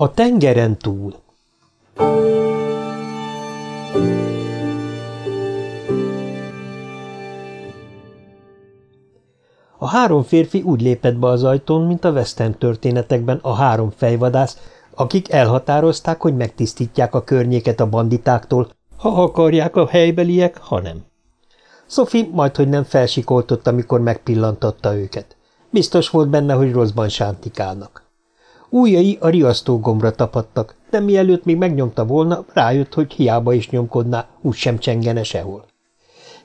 A tengeren túl A három férfi úgy lépett be az ajtón, mint a western történetekben a három fejvadász, akik elhatározták, hogy megtisztítják a környéket a banditáktól, ha akarják a helybeliek, ha nem. Sophie majdhogy nem felsikoltott, amikor megpillantotta őket. Biztos volt benne, hogy rosszban sántikálnak. Újjai a riasztó gombra tapadtak, de mielőtt még megnyomta volna, rájött, hogy hiába is nyomkodná, úgysem csengene sehol.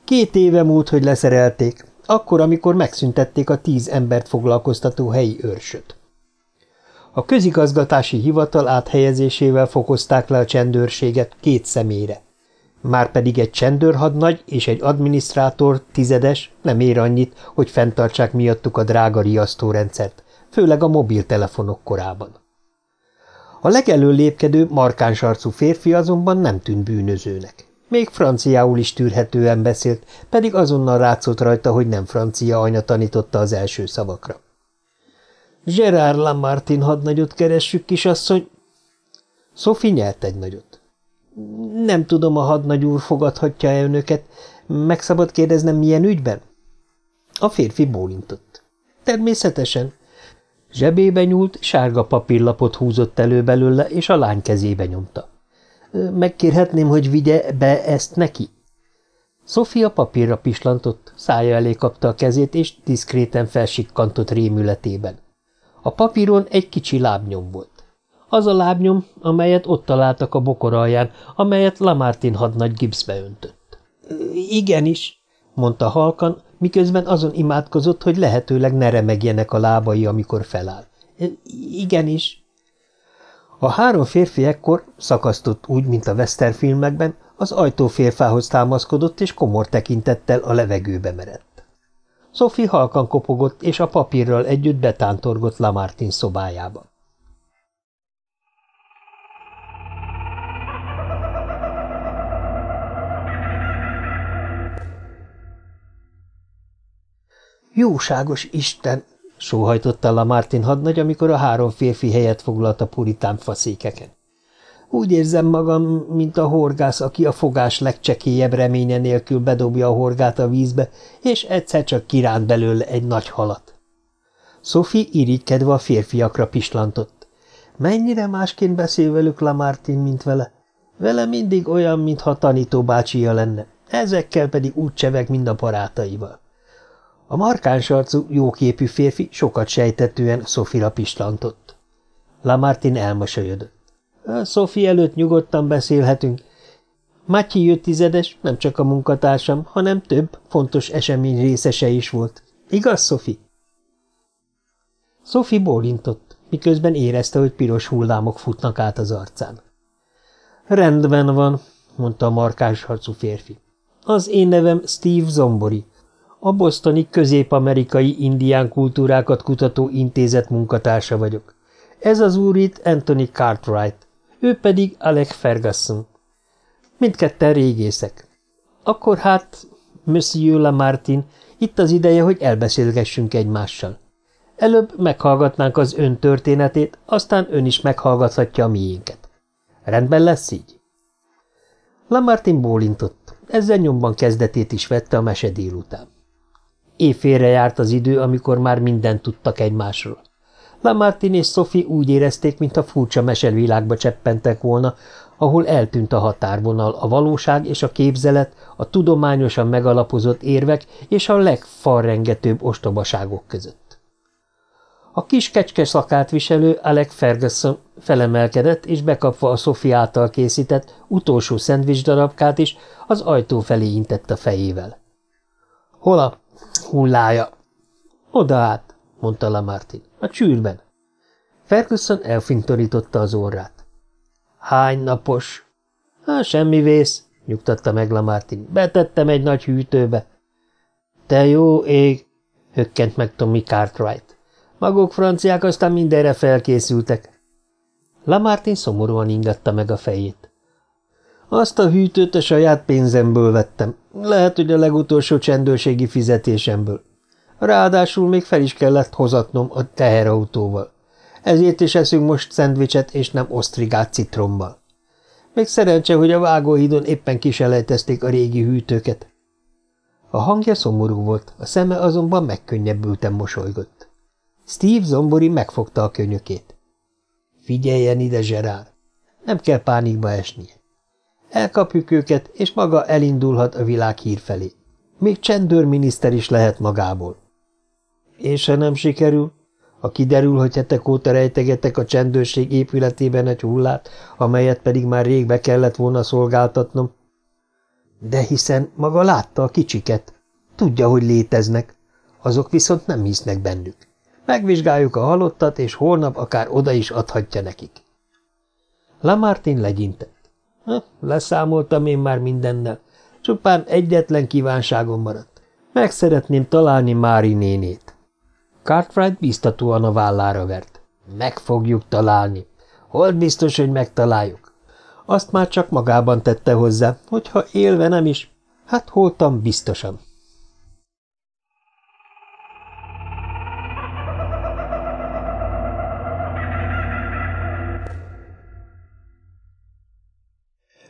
Két éve múlt, hogy leszerelték, akkor, amikor megszüntették a tíz embert foglalkoztató helyi őrsöt. A közigazgatási hivatal áthelyezésével fokozták le a csendőrséget két személyre. Márpedig egy csendőrhadnagy és egy adminisztrátor tizedes nem ér annyit, hogy fenntartsák miattuk a drága riasztórendszert, főleg a mobiltelefonok korában. A legelő lépkedő, markáns arcú férfi azonban nem tűnt bűnözőnek. Még franciául is tűrhetően beszélt, pedig azonnal rátszott rajta, hogy nem francia anya tanította az első szavakra. Gerard Lamartin hadnagyot keressük, kisasszony. Sophie nyelt egy nagyot. Nem tudom, a hadnagy úr fogadhatja-e önöket. Meg szabad kérdeznem, milyen ügyben? A férfi bólintott. Természetesen. Zsebébe nyúlt, sárga papírlapot húzott elő belőle, és a lány kezébe nyomta. Megkérhetném, hogy vigye be ezt neki? Sofia papírra pislantott, szája elé kapta a kezét, és diszkréten felsikkantott rémületében. A papíron egy kicsi lábnyom volt. Az a lábnyom, amelyet ott találtak a bokor alján, amelyet Lamartin hadnagy gipszbe öntött. Igenis, mondta halkan, miközben azon imádkozott, hogy lehetőleg ne remegjenek a lábai, amikor feláll. Igenis. A három férfi ekkor szakasztott úgy, mint a filmekben, az ajtóférfához támaszkodott, és komor tekintettel a levegőbe merett. Sophie halkan kopogott, és a papírral együtt betántorgott Lamartin szobájába. Jóságos Isten! sóhajtotta la Martin hadnagy, amikor a három férfi helyet foglalt a puritán faszékeken. Úgy érzem magam, mint a horgász, aki a fogás legcsekélyebb reménye nélkül bedobja a horgát a vízbe, és egyszer csak kiránt belőle egy nagy halat. Sophie irigykedve a férfiakra pislantott. Mennyire másként beszél velük Lamartin, mint vele? Vele mindig olyan, mintha tanító bácsia lenne, ezekkel pedig úgy cseveg, mint a barátaival. A markáns arcú, jóképű férfi sokat sejtetően Sofira pislantott. Lamartin elmosolyodott. Sophie előtt nyugodtan beszélhetünk. Matyi tizedes, nem csak a munkatársam, hanem több fontos esemény részese is volt. Igaz, Sophie? Sophie bólintott, miközben érezte, hogy piros hullámok futnak át az arcán. Rendben van, mondta a markáns arcú férfi. Az én nevem Steve Zombori. A bosztoni közép-amerikai indián kultúrákat kutató intézet munkatársa vagyok. Ez az úr itt Anthony Cartwright, ő pedig Alec Ferguson. Mindketten régészek. Akkor hát, Monsieur Lamartin, itt az ideje, hogy elbeszélgessünk egymással. Előbb meghallgatnánk az ön történetét, aztán ön is meghallgathatja a miénket. Rendben lesz így? Lamartin bólintott, ezzel nyomban kezdetét is vette a mese délután. Évfélre járt az idő, amikor már mindent tudtak egymásról. Lamartin és Sophie úgy érezték, mintha furcsa mesevilágba cseppentek volna, ahol eltűnt a határvonal, a valóság és a képzelet, a tudományosan megalapozott érvek és a legfalrengetőbb ostobaságok között. A kis kecske szakát viselő Alec Ferguson felemelkedett, és bekapva a Sophie által készített utolsó szendvics darabkát is, az ajtó felé intett a fejével. – Hola? Hullája. Oda át, mondta Lamartin. A csűrben. Ferguson elfintorította az orrát. Hány napos? Há, semmi vész, nyugtatta meg Lamartin. Betettem egy nagy hűtőbe. Te jó ég, hökkent meg Tommy Cartwright. Maguk franciák aztán mindenre felkészültek. Lamartin szomorúan ingatta meg a fejét. Azt a hűtőt a saját pénzemből vettem. Lehet, hogy a legutolsó csendőrségi fizetésemből. Ráadásul még fel is kellett hozatnom a teherautóval. Ezért is eszünk most szendvicset, és nem osztrigát citrommal. Még szerencse, hogy a vágóhídon éppen kiselejtezték a régi hűtőket. A hangja szomorú volt, a szeme azonban megkönnyebbülten mosolygott. Steve zombori megfogta a könyökét. Figyeljen ide, Zserár! Nem kell pánikba esnie. Elkapjuk őket, és maga elindulhat a világ hír felé. Még csendőrminiszter is lehet magából. És ha nem sikerül? Ha kiderül, hogy hetek óta rejtegetek a csendőrség épületében egy hullát, amelyet pedig már rég be kellett volna szolgáltatnom. De hiszen maga látta a kicsiket. Tudja, hogy léteznek. Azok viszont nem hisznek bennük. Megvizsgáljuk a halottat, és holnap akár oda is adhatja nekik. Lamartin legyintett. Leszámoltam én már mindennel. Csupán egyetlen kívánságom maradt. Meg szeretném találni Mári nénét. Cartwright biztatóan a vállára vert. Meg fogjuk találni. Hol biztos, hogy megtaláljuk? Azt már csak magában tette hozzá, hogyha élve nem is, hát holtam biztosan.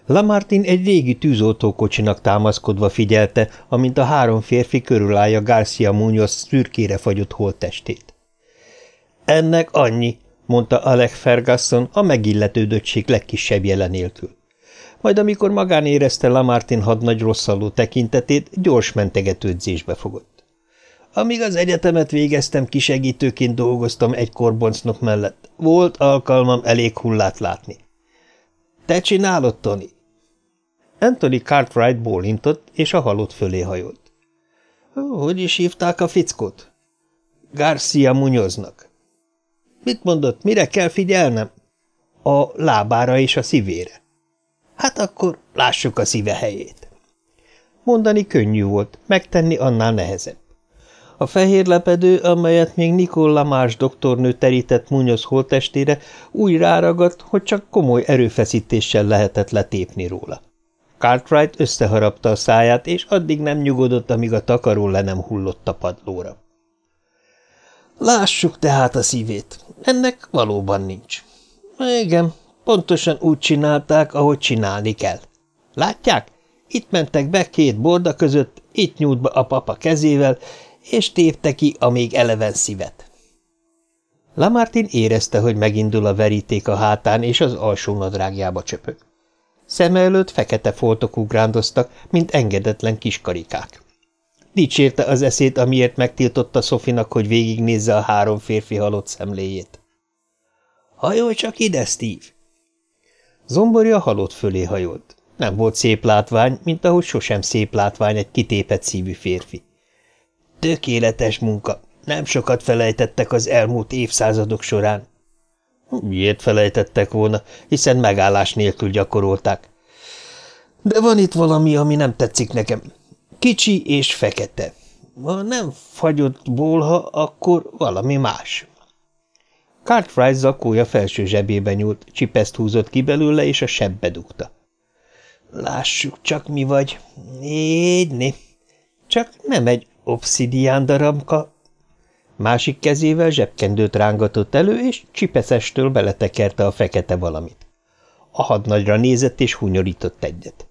Lamartin egy régi tűzoltókocsinak támaszkodva figyelte, amint a három férfi körülállja Garcia Munoz szürkére fagyott holttestét. Ennek annyi, mondta Alec Ferguson a megilletődöttség legkisebb jelenélkül. Majd amikor magán érezte Lamartin hadnagy rosszalló tekintetét, gyors mentegetődzésbe fogott. Amíg az egyetemet végeztem, kisegítőként dolgoztam egy korboncnok mellett. Volt alkalmam elég hullát látni. – Te csinálod, Tony? Anthony Cartwright bólintott, és a halott fölé hajolt. – Hogy is hívták a fickót? – Garcia Munyoznak. – Mit mondott, mire kell figyelnem? – A lábára és a szívére. – Hát akkor lássuk a szíve helyét. Mondani könnyű volt, megtenni annál nehezebb. A fehér lepedő, amelyet még Nikol Lamás doktornő terített Munyoz holtestére, úgy ráragadt, hogy csak komoly erőfeszítéssel lehetett letépni róla. Cartwright összeharapta a száját, és addig nem nyugodott, amíg a takaró le nem hullott a padlóra. Lássuk tehát a szívét. Ennek valóban nincs. Igen, pontosan úgy csinálták, ahogy csinálni kell. Látják? Itt mentek be két borda között, itt nyújt be a papa kezével, és tépte ki a még eleven szívet. Lamartin érezte, hogy megindul a veríték a hátán, és az alsó nadrágjába csöpög. Szeme előtt fekete foltok ugrándoztak, mint engedetlen kiskarikák. Dicsérte az eszét, amiért megtiltotta Szofinak, hogy végignézze a három férfi halott szemléjét. – Hajolj csak ide, Steve! Zomborja halott fölé hajolt. Nem volt szép látvány, mint ahogy sosem szép látvány egy kitépett szívű férfi. Tökéletes munka. Nem sokat felejtettek az elmúlt évszázadok során. Miért felejtettek volna, hiszen megállás nélkül gyakorolták. De van itt valami, ami nem tetszik nekem. Kicsi és fekete. Ha nem fagyott bolha, akkor valami más. Cartwright zakója felső zsebébe nyúlt, csipeszt húzott ki belőle, és a sebbe dugta. Lássuk csak, mi vagy. Égyni. Csak nem egy obszidián darabka, Másik kezével zsebkendőt rángatott elő, és csipeszestől beletekerte a fekete valamit. A hadnagyra nézett, és hunyorított egyet.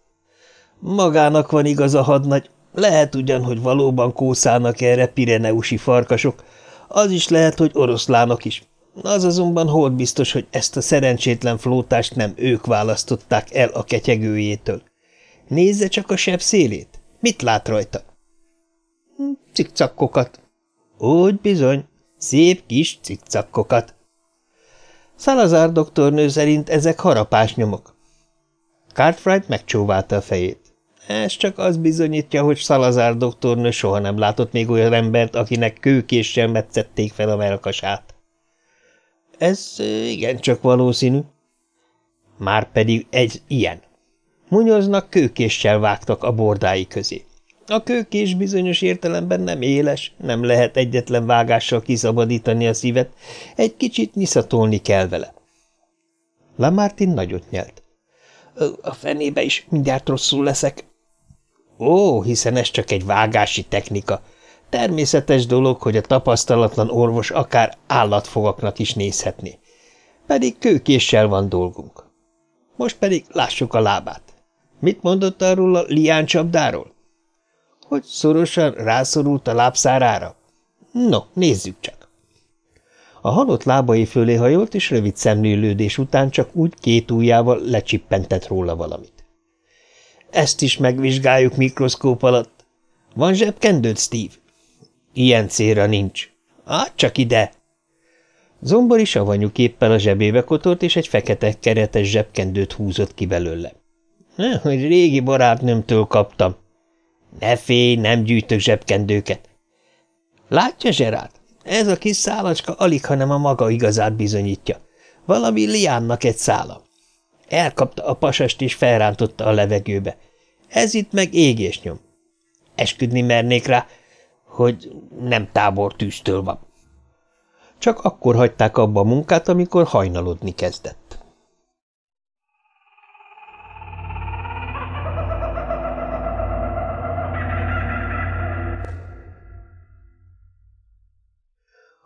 Magának van igaz a hadnagy, lehet ugyan, hogy valóban kószálnak erre pireneusi farkasok, az is lehet, hogy oroszlánok is. Az azonban hol biztos, hogy ezt a szerencsétlen flótást nem ők választották el a ketyegőjétől. Nézze csak a seb szélét. Mit lát rajta? Cikcakkokat, úgy bizony, szép kis cikcakkokat. Szalazár doktornő szerint ezek harapás nyomok. Cartwright megcsóválta a fejét. Ez csak az bizonyítja, hogy Szalazár doktornő soha nem látott még olyan embert, akinek kőkéssel metszették fel a melkasát. Ez igencsak valószínű. Márpedig egy ilyen. Munyoznak kőkéssel vágtak a bordái közé. A kőkés bizonyos értelemben nem éles, nem lehet egyetlen vágással kiszabadítani a szívet, egy kicsit nyiszatolni kell vele. Lamartin nagyot nyelt. A fenébe is mindjárt rosszul leszek. Ó, hiszen ez csak egy vágási technika. Természetes dolog, hogy a tapasztalatlan orvos akár állatfogaknak is nézhetné. Pedig kőkéssel van dolgunk. Most pedig lássuk a lábát. Mit mondott arról a lián csapdáról? Hogy szorosan rászorult a lábszárára? No, nézzük csak. A halott lábai fölé hajolt, és rövid szemlélődés után csak úgy két ujjával lecsippentett róla valamit. Ezt is megvizsgáljuk mikroszkóp alatt. Van zsebkendőd, Steve? Ilyen célra nincs. Hát csak ide! Zombori savanyú képpel a zsebébe kotolt, és egy fekete keretes zsebkendőt húzott ki belőle. Hogy régi barátnőmtől kaptam. Ne félj, nem gyűjtök zsebkendőket. Látja, Zserát? Ez a kis szálacska alig, hanem a maga igazát bizonyítja. Valami liánnak egy szála. Elkapta a pasast és felrántotta a levegőbe. Ez itt meg égésnyom. Esküdni mernék rá, hogy nem tábor tűztől van. Csak akkor hagyták abba a munkát, amikor hajnalodni kezdett.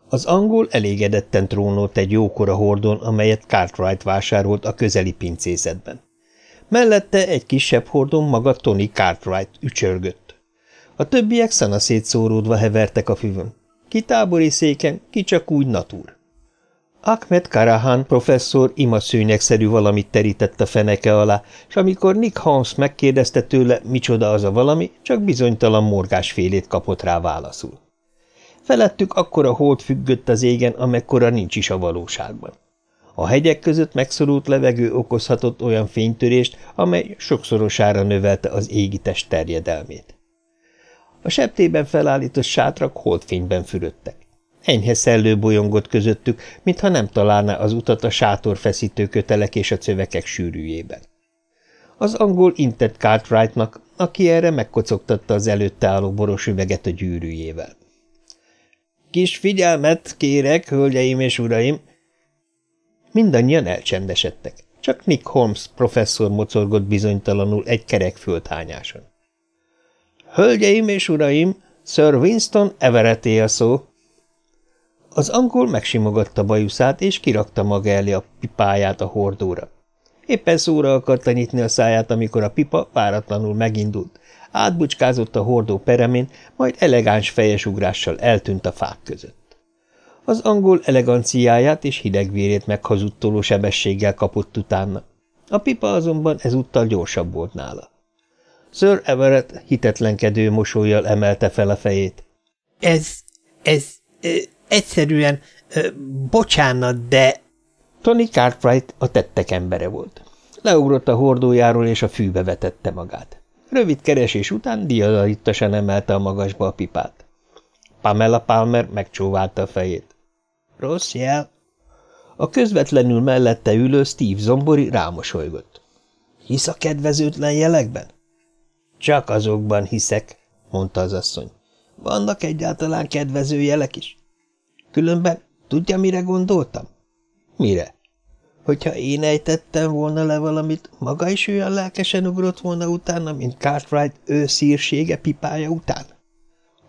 Az angol elégedetten trónolt egy jókora hordon, amelyet Cartwright vásárolt a közeli pincészetben. Mellette egy kisebb hordon maga Tony Cartwright ücsörgött. A többiek szanaszét szóródva hevertek a füvön. Ki tábori széken, ki csak úgy natúr. Ahmed Karahan professzor ima szőnyegszerű valamit terített a feneke alá, és amikor Nick Holmes megkérdezte tőle, micsoda az a valami, csak bizonytalan morgásfélét kapott rá válaszul. Felettük akkora hold függött az égen, amekkora nincs is a valóságban. A hegyek között megszorult levegő okozhatott olyan fénytörést, amely sokszorosára növelte az égitest terjedelmét. A septében felállított sátrak holdfényben fürödtek. Enyhe szellő bolyongott közöttük, mintha nem találná az utat a sátorfeszítő kötelek és a cövekek sűrűjében. Az angol intett Cartwrightnak, aki erre megkocogtatta az előtte álló boros üveget a gyűrűjével. – Kis figyelmet, kérek, hölgyeim és uraim! Mindannyian elcsendesedtek, csak Nick Holmes professzor mocorgott bizonytalanul egy kerek földhányáson. – Hölgyeim és uraim, Sir Winston Everetté a szó! Az angol megsimogatta bajuszát, és kirakta maga elé a pipáját a hordóra. Éppen szóra akarta nyitni a száját, amikor a pipa váratlanul megindult. Átbucskázott a hordó peremén, majd elegáns fejes ugrással eltűnt a fák között. Az angol eleganciáját és hidegvérét meghazudtoló sebességgel kapott utána. A pipa azonban ezúttal gyorsabb volt nála. Sir Everett hitetlenkedő mosolyjal emelte fel a fejét. – Ez, ez, Egyszerűen, ö, bocsánat, de... Tony Cartwright a tettek embere volt. Leugrott a hordójáról, és a fűbe vetette magát. Rövid keresés után diadalittasan emelte a magasba a pipát. Pamela Palmer megcsóválta a fejét. Rossz jel. A közvetlenül mellette ülő Steve Zombori rámosolygott. Hisz a kedvezőtlen jelekben? Csak azokban hiszek, mondta az asszony. Vannak egyáltalán kedvező jelek is? Különben tudja, mire gondoltam? Mire? Hogyha én ejtettem volna le valamit, maga is olyan lelkesen ugrott volna utána, mint Cartwright ő szírsége pipája után?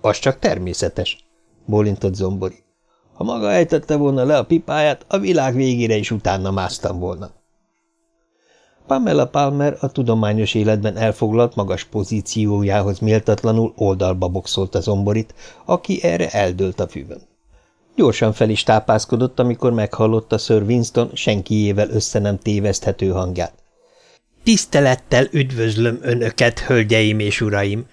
Az csak természetes, bólintott Zombori. Ha maga ejtette volna le a pipáját, a világ végére is utána másztam volna. Pamela Palmer a tudományos életben elfoglalt magas pozíciójához méltatlanul oldalba boxolt a zomborit, aki erre eldőlt a füvön. Gyorsan fel is tápászkodott, amikor meghallotta Sir Winston senkiével össze nem téveszthető hangját. Tisztelettel üdvözlöm önöket, hölgyeim és uraim!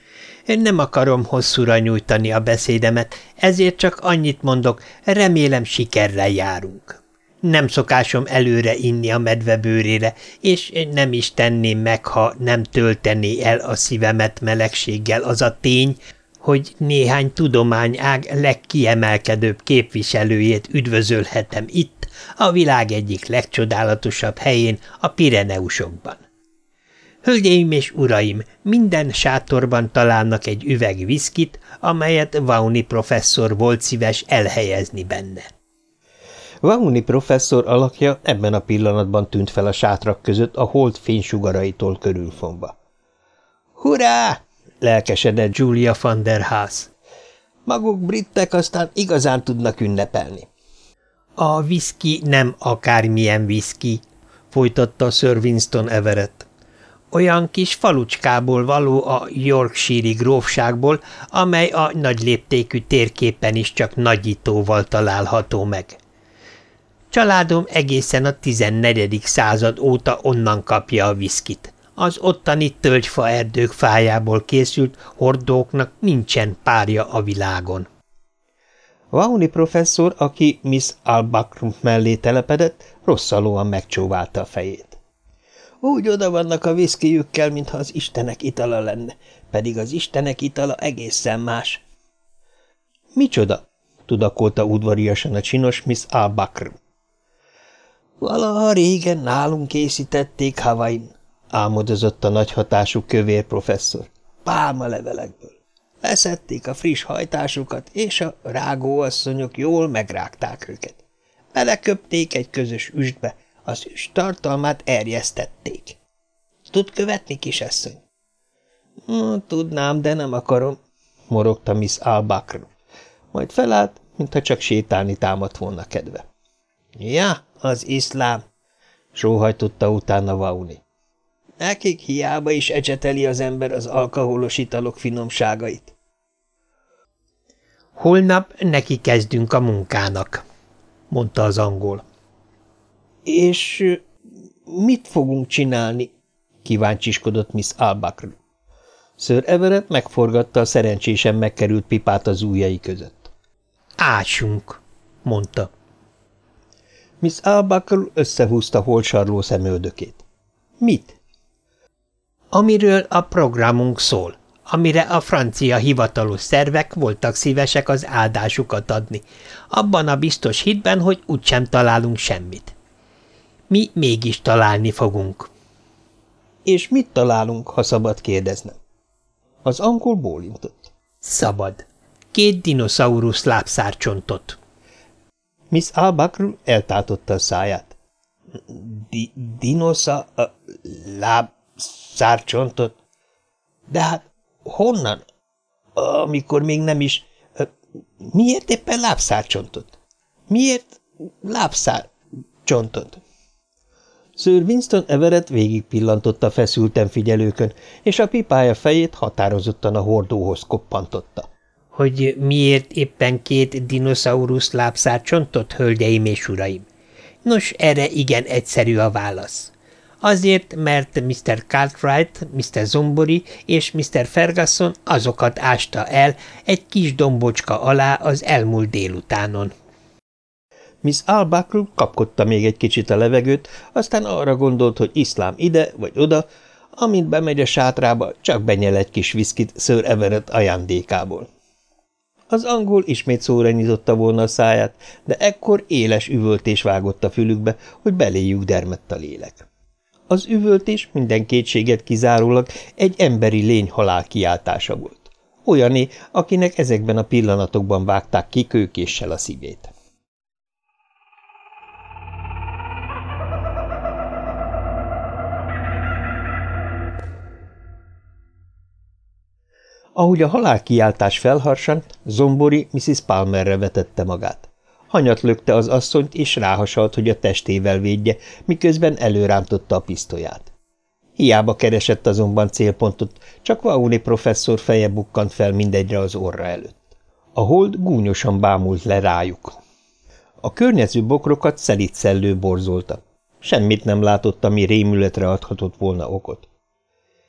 Én nem akarom hosszúra nyújtani a beszédemet, ezért csak annyit mondok, remélem sikerrel járunk. Nem szokásom előre inni a medve bőrére, és nem is tenném meg, ha nem töltené el a szívemet melegséggel az a tény, hogy néhány tudományág legkiemelkedőbb képviselőjét üdvözölhetem itt, a világ egyik legcsodálatosabb helyén, a Pireneusokban. Hölgyeim és uraim, minden sátorban találnak egy üveg viszkit, amelyet Vauni professzor volt szíves elhelyezni benne. Vauni professzor alakja ebben a pillanatban tűnt fel a sátrak között a hold fénysugaraitól körülfonva. – Hurrá! Lelkesedett Julia van der Haas. Maguk brittek aztán igazán tudnak ünnepelni. A viszki nem akármilyen viszki, folytatta Sir Winston Everett. Olyan kis falucskából való a Yorkshire grófságból, amely a nagy léptékű térképen is csak nagyítóval található meg. Családom egészen a 14. század óta onnan kapja a viszkit. Az ottani tölgyfa erdők fájából készült hordóknak nincsen párja a világon. Vauni professzor, aki Miss Albakr mellé telepedett, rosszalóan megcsóválta a fejét. Úgy oda vannak a viszkijükkel, mintha az istenek itala lenne, pedig az istenek itala egészen más. Micsoda? tudakolta udvariasan a csinos Miss Albakr. Valaha régen nálunk készítették Havain, álmodozott a nagy hatású kövér professzor. levelekből. Leszették a friss hajtásukat, és a rágóasszonyok jól megrágták őket. Beleköpték egy közös üstbe, az üst tartalmát erjesztették. Tud követni, kisasszony? Hm, tudnám, de nem akarom, morogta Miss Albakr. Majd felállt, mintha csak sétálni támadt volna kedve. Ja, az iszlám, sóhajtotta utána Vauni. Nekik hiába is ecseteli az ember az alkoholos italok finomságait. Holnap neki kezdünk a munkának, mondta az angol. És mit fogunk csinálni? kíváncsiskodott Miss Albakr. Sir Everett megforgatta a szerencsésen megkerült pipát az ujjai között. Ásunk, mondta. Miss Albakr összehúzta holsarló szemöldökét. Mit? Amiről a programunk szól, amire a francia hivatalos szervek voltak szívesek az áldásukat adni, abban a biztos hitben, hogy úgysem találunk semmit. Mi mégis találni fogunk. És mit találunk, ha szabad kérdeznem? Az angol bólintott. Szabad. Két dinoszaurusz lábszárcsontot. Miss Albakr eltátotta a száját. Di dinosza lábszárcsontot? De hát honnan? Amikor még nem is... Miért éppen lábszárcsontot? Miért lábszárcsontot? Sir Winston Everett végig pillantotta feszülten figyelőkön, és a pipája fejét határozottan a hordóhoz koppantotta. – Hogy miért éppen két dinoszaurusz lábszárcsontot, hölgyeim és uraim? Nos, erre igen egyszerű a válasz. Azért, mert Mr. Cartwright, Mr. Zombori és Mr. Ferguson azokat ásta el egy kis dombocska alá az elmúlt délutánon. Miss Albakr kapkodta még egy kicsit a levegőt, aztán arra gondolt, hogy iszlám ide vagy oda, amint bemegy a sátrába, csak benyel egy kis viszkit Sir Everett ajándékából. Az angol ismét szóra nyitotta volna a száját, de ekkor éles üvöltés vágott a fülükbe, hogy beléjük dermett a lélek. Az üvöltés minden kétséget kizárólag egy emberi lény halál kiáltása volt. Olyané, akinek ezekben a pillanatokban vágták ki kőkéssel a szívét. Ahogy a halálkiáltás felharsant, Zombori Mrs. Palmerre vetette magát. Hanyat lökte az asszonyt, és ráhasalt, hogy a testével védje, miközben előrántotta a pisztolyát. Hiába keresett azonban célpontot, csak Vauni professzor feje bukkant fel mindegyre az orra előtt. A hold gúnyosan bámult le rájuk. A környező bokrokat szelít szellő borzolta. Semmit nem látott, ami rémületre adhatott volna okot.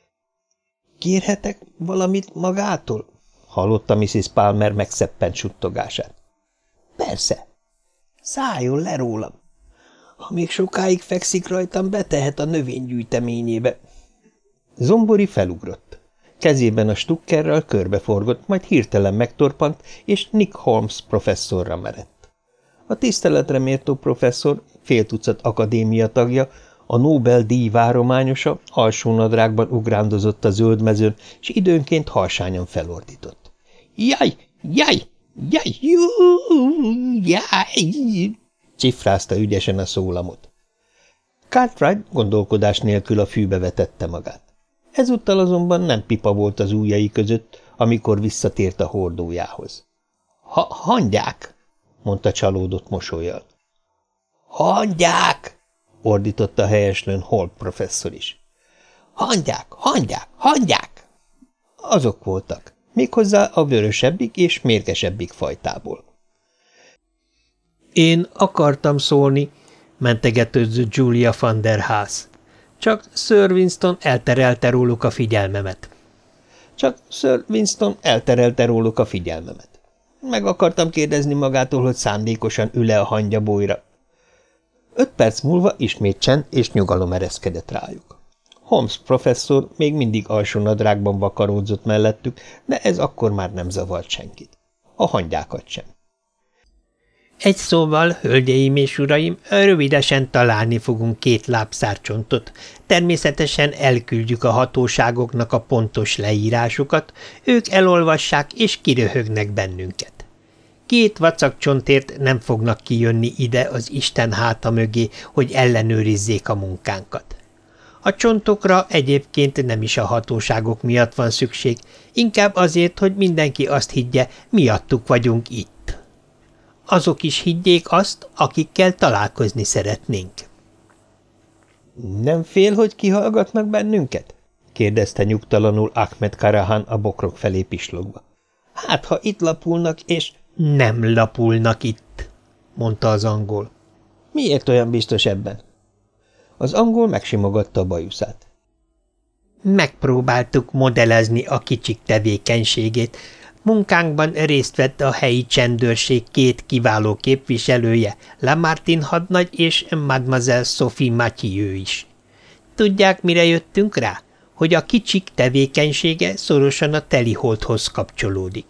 – Kérhetek valamit magától? – hallotta Mrs. Palmer megszeppent suttogását. – Persze. Szálljon le rólam. Ha még sokáig fekszik rajtam, betehet a növénygyűjteményébe. Zombori felugrott. Kezében a stukkerrel körbeforgott, majd hirtelen megtorpant, és Nick Holmes professzorra merett. A tiszteletre méltó professzor, fél tucat akadémia tagja, a Nobel-díj várományosa alsónadrágban ugrándozott a zöld mezőn, és időnként harsányan felordított. – Jaj! Jaj! Jaj! Jú! Jaj! csifrázta ügyesen a szólamot. Cartwright gondolkodás nélkül a fűbe vetette magát. Ezúttal azonban nem pipa volt az ujjai között, amikor visszatért a hordójához. – Ha hangyák! – mondta csalódott mosolyjal. Hangyák! ordította helyeslőn Holt professzor is. Hangyák, hangyák, hangyák! Azok voltak, méghozzá a vörösebbik és mérgesebbik fajtából. Én akartam szólni, mentegetőző Julia van der Haas. Csak Sir Winston elterelte róluk a figyelmemet. Csak Sir Winston elterelte róluk a figyelmemet. Meg akartam kérdezni magától, hogy szándékosan ül-e a hangyabójra. Öt perc múlva ismét csend és nyugalom ereszkedett rájuk. Holmes professzor még mindig alsó nadrágban vakaródzott mellettük, de ez akkor már nem zavart senkit. A hangyákat sem. Egy szóval, hölgyeim és uraim, rövidesen találni fogunk két lábszárcsontot. Természetesen elküldjük a hatóságoknak a pontos leírásukat, ők elolvassák és kiröhögnek bennünket. Két vacakcsontért nem fognak kijönni ide az Isten háta mögé, hogy ellenőrizzék a munkánkat. A csontokra egyébként nem is a hatóságok miatt van szükség, inkább azért, hogy mindenki azt higgye, miattuk vagyunk itt azok is higgyék azt, akikkel találkozni szeretnénk. Nem fél, hogy kihallgatnak bennünket? kérdezte nyugtalanul Ahmed Karahan a bokrok felé pislogva. Hát, ha itt lapulnak, és... Nem lapulnak itt, mondta az angol. Miért olyan biztos ebben? Az angol megsimogatta a bajuszát. Megpróbáltuk modellezni a kicsik tevékenységét, Munkánkban részt vett a helyi csendőrség két kiváló képviselője, Lamartin hadnagy és Mademoiselle Sophie Mathieu is. Tudják, mire jöttünk rá? Hogy a kicsik tevékenysége szorosan a teliholdhoz kapcsolódik.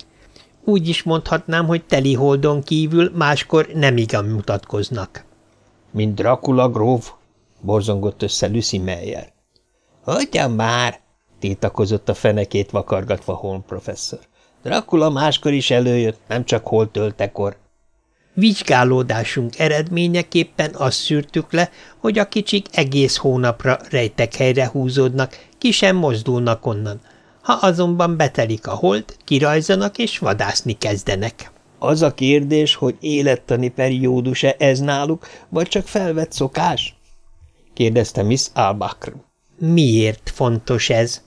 Úgy is mondhatnám, hogy teliholdon kívül máskor nem igen mutatkoznak. – Mint Dracula gróf? – borzongott össze Lucy Meyer. – Hogyan már? – tiltakozott a fenekét vakargatva Holm professzor. Dracula máskor is előjött, nem csak hol töltekor. Vizsgálódásunk eredményeképpen azt szűrtük le, hogy a kicsik egész hónapra rejtek helyre húzódnak, ki sem mozdulnak onnan. Ha azonban betelik a hold, kirajzanak és vadászni kezdenek. Az a kérdés, hogy élettani periódus-e ez náluk, vagy csak felvett szokás? Kérdezte Miss Albacr. Miért fontos ez?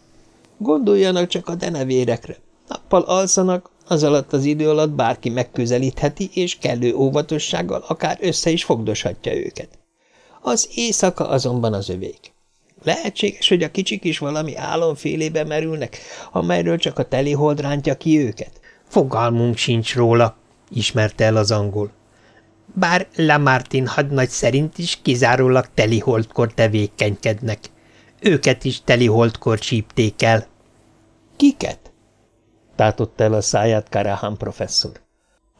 Gondoljanak csak a denevérekre. Nappal alszanak, az alatt az idő alatt bárki megközelítheti, és kellő óvatossággal akár össze is fogdoshatja őket. Az éjszaka azonban az övék. Lehetséges, hogy a kicsik is valami álomfélébe merülnek, amelyről csak a telihold rántja ki őket. Fogalmunk sincs róla, ismerte el az angol. Bár Lamartin hadnagy szerint is kizárólag teliholdkor tevékenykednek. Őket is teliholdkor csípték el. Kiket? tátotta el a száját Karahan professzor.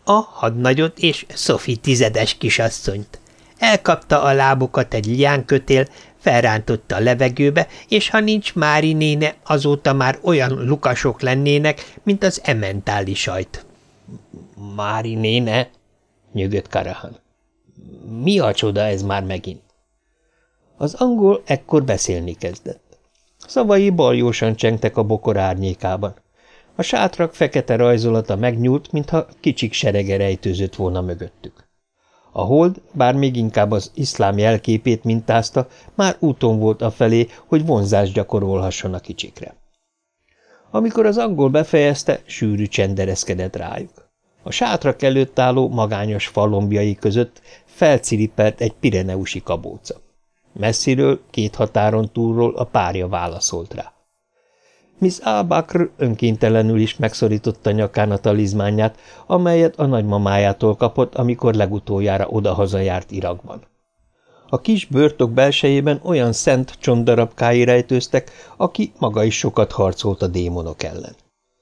A hadnagyot és Sophie tizedes kisasszonyt. Elkapta a lábukat egy liánkötél, felrántotta a levegőbe, és ha nincs Mári néne, azóta már olyan lukasok lennének, mint az ementáli sajt. – Mári néne? – nyögött Karahan. – Mi a csoda ez már megint? Az angol ekkor beszélni kezdett. Szavai baljósan csengtek a bokor árnyékában. A sátrak fekete rajzolata megnyúlt, mintha kicsik serege rejtőzött volna mögöttük. A hold, bár még inkább az iszlám jelképét mintázta, már úton volt afelé, hogy vonzást gyakorolhasson a kicsikre. Amikor az angol befejezte, sűrű csend ereszkedett rájuk. A sátrak előtt álló magányos falombjai között felciripelt egy pireneusi kabóca. Messziről, két határon túlról a párja válaszolt rá. Miss Albakr önkéntelenül is megszorította nyakán a talizmányát, amelyet a nagymamájától kapott, amikor legutoljára odahaza járt Irakban. A kis börtök belsejében olyan szent csondarabkái rejtőztek, aki maga is sokat harcolt a démonok ellen.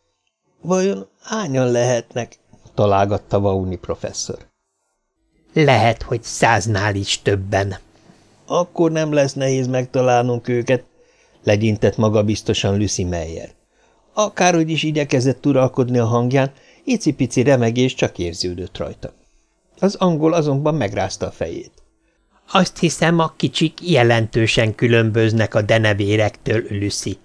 – Vajon hányan lehetnek? – találgatta Vauni professzor. – Lehet, hogy száznál is többen. – Akkor nem lesz nehéz megtalálnunk őket – legyintett magabiztosan Lucy Meyer. Akárhogy is igyekezett uralkodni a hangján, icipici remegés csak érződött rajta. Az angol azonban megrázta a fejét. Azt hiszem, a kicsik jelentősen különböznek a denevérektől, Lucy.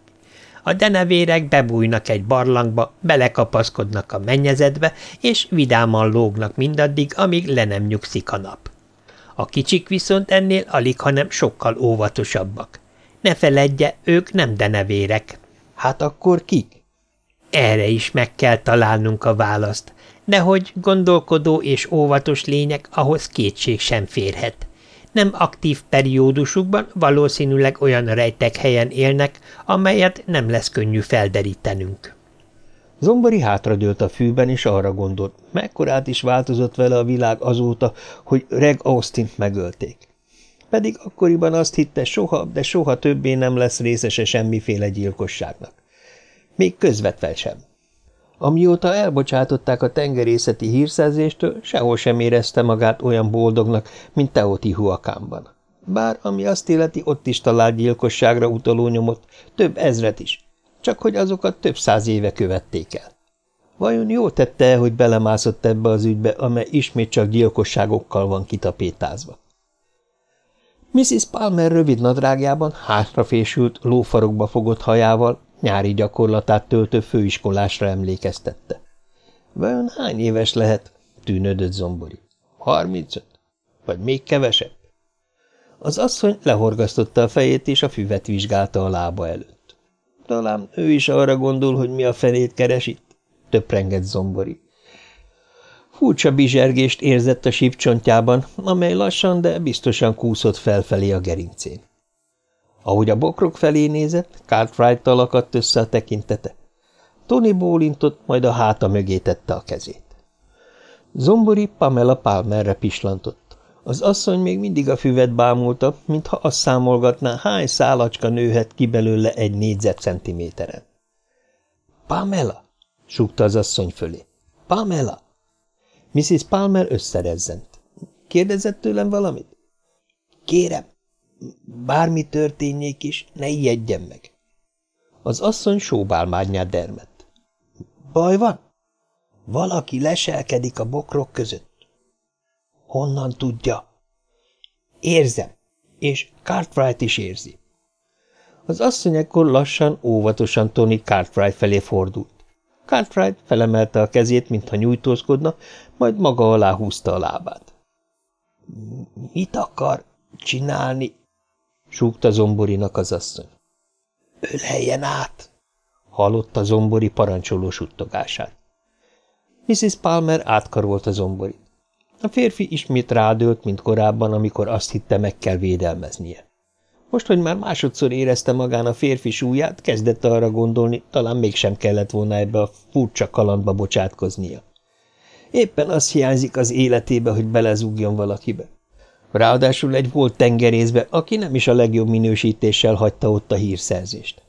A denevérek bebújnak egy barlangba, belekapaszkodnak a mennyezetbe, és vidáman lógnak mindaddig, amíg le nem nyugszik a nap. A kicsik viszont ennél alig, hanem sokkal óvatosabbak. Ne feledje, ők nem denevérek. Hát akkor kik? Erre is meg kell találnunk a választ, de hogy gondolkodó és óvatos lények, ahhoz kétség sem férhet. Nem aktív periódusukban valószínűleg olyan rejtek helyen élnek, amelyet nem lesz könnyű felderítenünk. Zombori hátradőlt a fűben, és arra gondolt, mekkorát is változott vele a világ azóta, hogy Reg austin megölték. Pedig akkoriban azt hitte, soha, de soha többé nem lesz részese semmiféle gyilkosságnak. Még közvetve sem. Amióta elbocsátották a tengerészeti hírszerzéstől, sehol sem érezte magát olyan boldognak, mint Teotihuacánban. Bár, ami azt illeti, ott is talált gyilkosságra utaló nyomot, több ezret is, csak hogy azokat több száz éve követték el. Vajon jól tette hogy belemászott ebbe az ügybe, amely ismét csak gyilkosságokkal van kitapétázva? Mrs. Palmer rövid nadrágjában, hátrafésült, lófarokba fogott hajával, nyári gyakorlatát töltő főiskolásra emlékeztette. Vajon hány éves lehet? tűnődött Zombori. Harmincöt? Vagy még kevesebb? Az asszony lehorgasztotta a fejét, és a füvet vizsgálta a lába előtt. Talán ő is arra gondol, hogy mi a fenét keres itt? töprengett Zombori. Furcsa bizsergést érzett a sípcsontjában, amely lassan, de biztosan kúszott felfelé a gerincén. Ahogy a bokrok felé nézett, Cartwright-tal akadt össze a tekintete. Tony bólintott, majd a háta mögé tette a kezét. Zombori Pamela Palmerre pislantott. Az asszony még mindig a füvet bámulta, mintha azt számolgatná, hány szálacska nőhet ki belőle egy négyzetcentiméteren. – Pamela! – súgta az asszony fölé. – Pamela! Mrs. Palmer összerezzent. – Kérdezett tőlem valamit? – Kérem, Bármi történjék is, ne ijedjen meg. Az asszony sóbálmányát dermett. Baj van? Valaki leselkedik a bokrok között. Honnan tudja? Érzem, és Cartwright is érzi. Az asszony ekkor lassan, óvatosan Tony Cartwright felé fordult. Cartwright felemelte a kezét, mintha nyújtózkodna, majd maga alá húzta a lábát. – Mit akar csinálni? Súgta zomborinak az asszony. Öleljen át! hallotta zombori parancsoló suttogását. Mrs. Palmer átkarolta zomborit. A férfi ismét rádőlt, mint korábban, amikor azt hitte, meg kell védelmeznie. Most, hogy már másodszor érezte magán a férfi súlyát, kezdett arra gondolni, talán mégsem kellett volna ebbe a furcsa kalandba bocsátkoznia. Éppen az hiányzik az életébe, hogy belezúgjon valakibe. Ráadásul egy volt tengerészbe, aki nem is a legjobb minősítéssel hagyta ott a hírszerzést.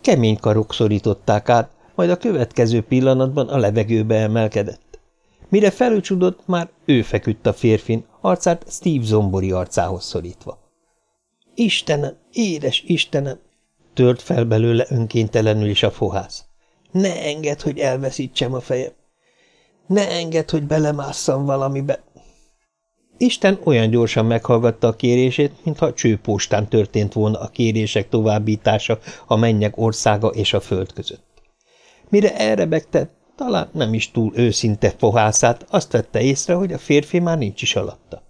Kemény karok szorították át, majd a következő pillanatban a levegőbe emelkedett. Mire felücsudott, már ő feküdt a férfin, arcát Steve zombori arcához szorítva. Istenem, édes Istenem! tört fel belőle önkéntelenül is a fohász. Ne engedd, hogy elveszítsem a fejem. Ne engedd, hogy belemásszam valamibe. Isten olyan gyorsan meghallgatta a kérését, mintha csőpóstán történt volna a kérések továbbítása a mennyek országa és a föld között. Mire elrebegte, talán nem is túl őszinte fohászát, azt vette észre, hogy a férfi már nincs is alatta.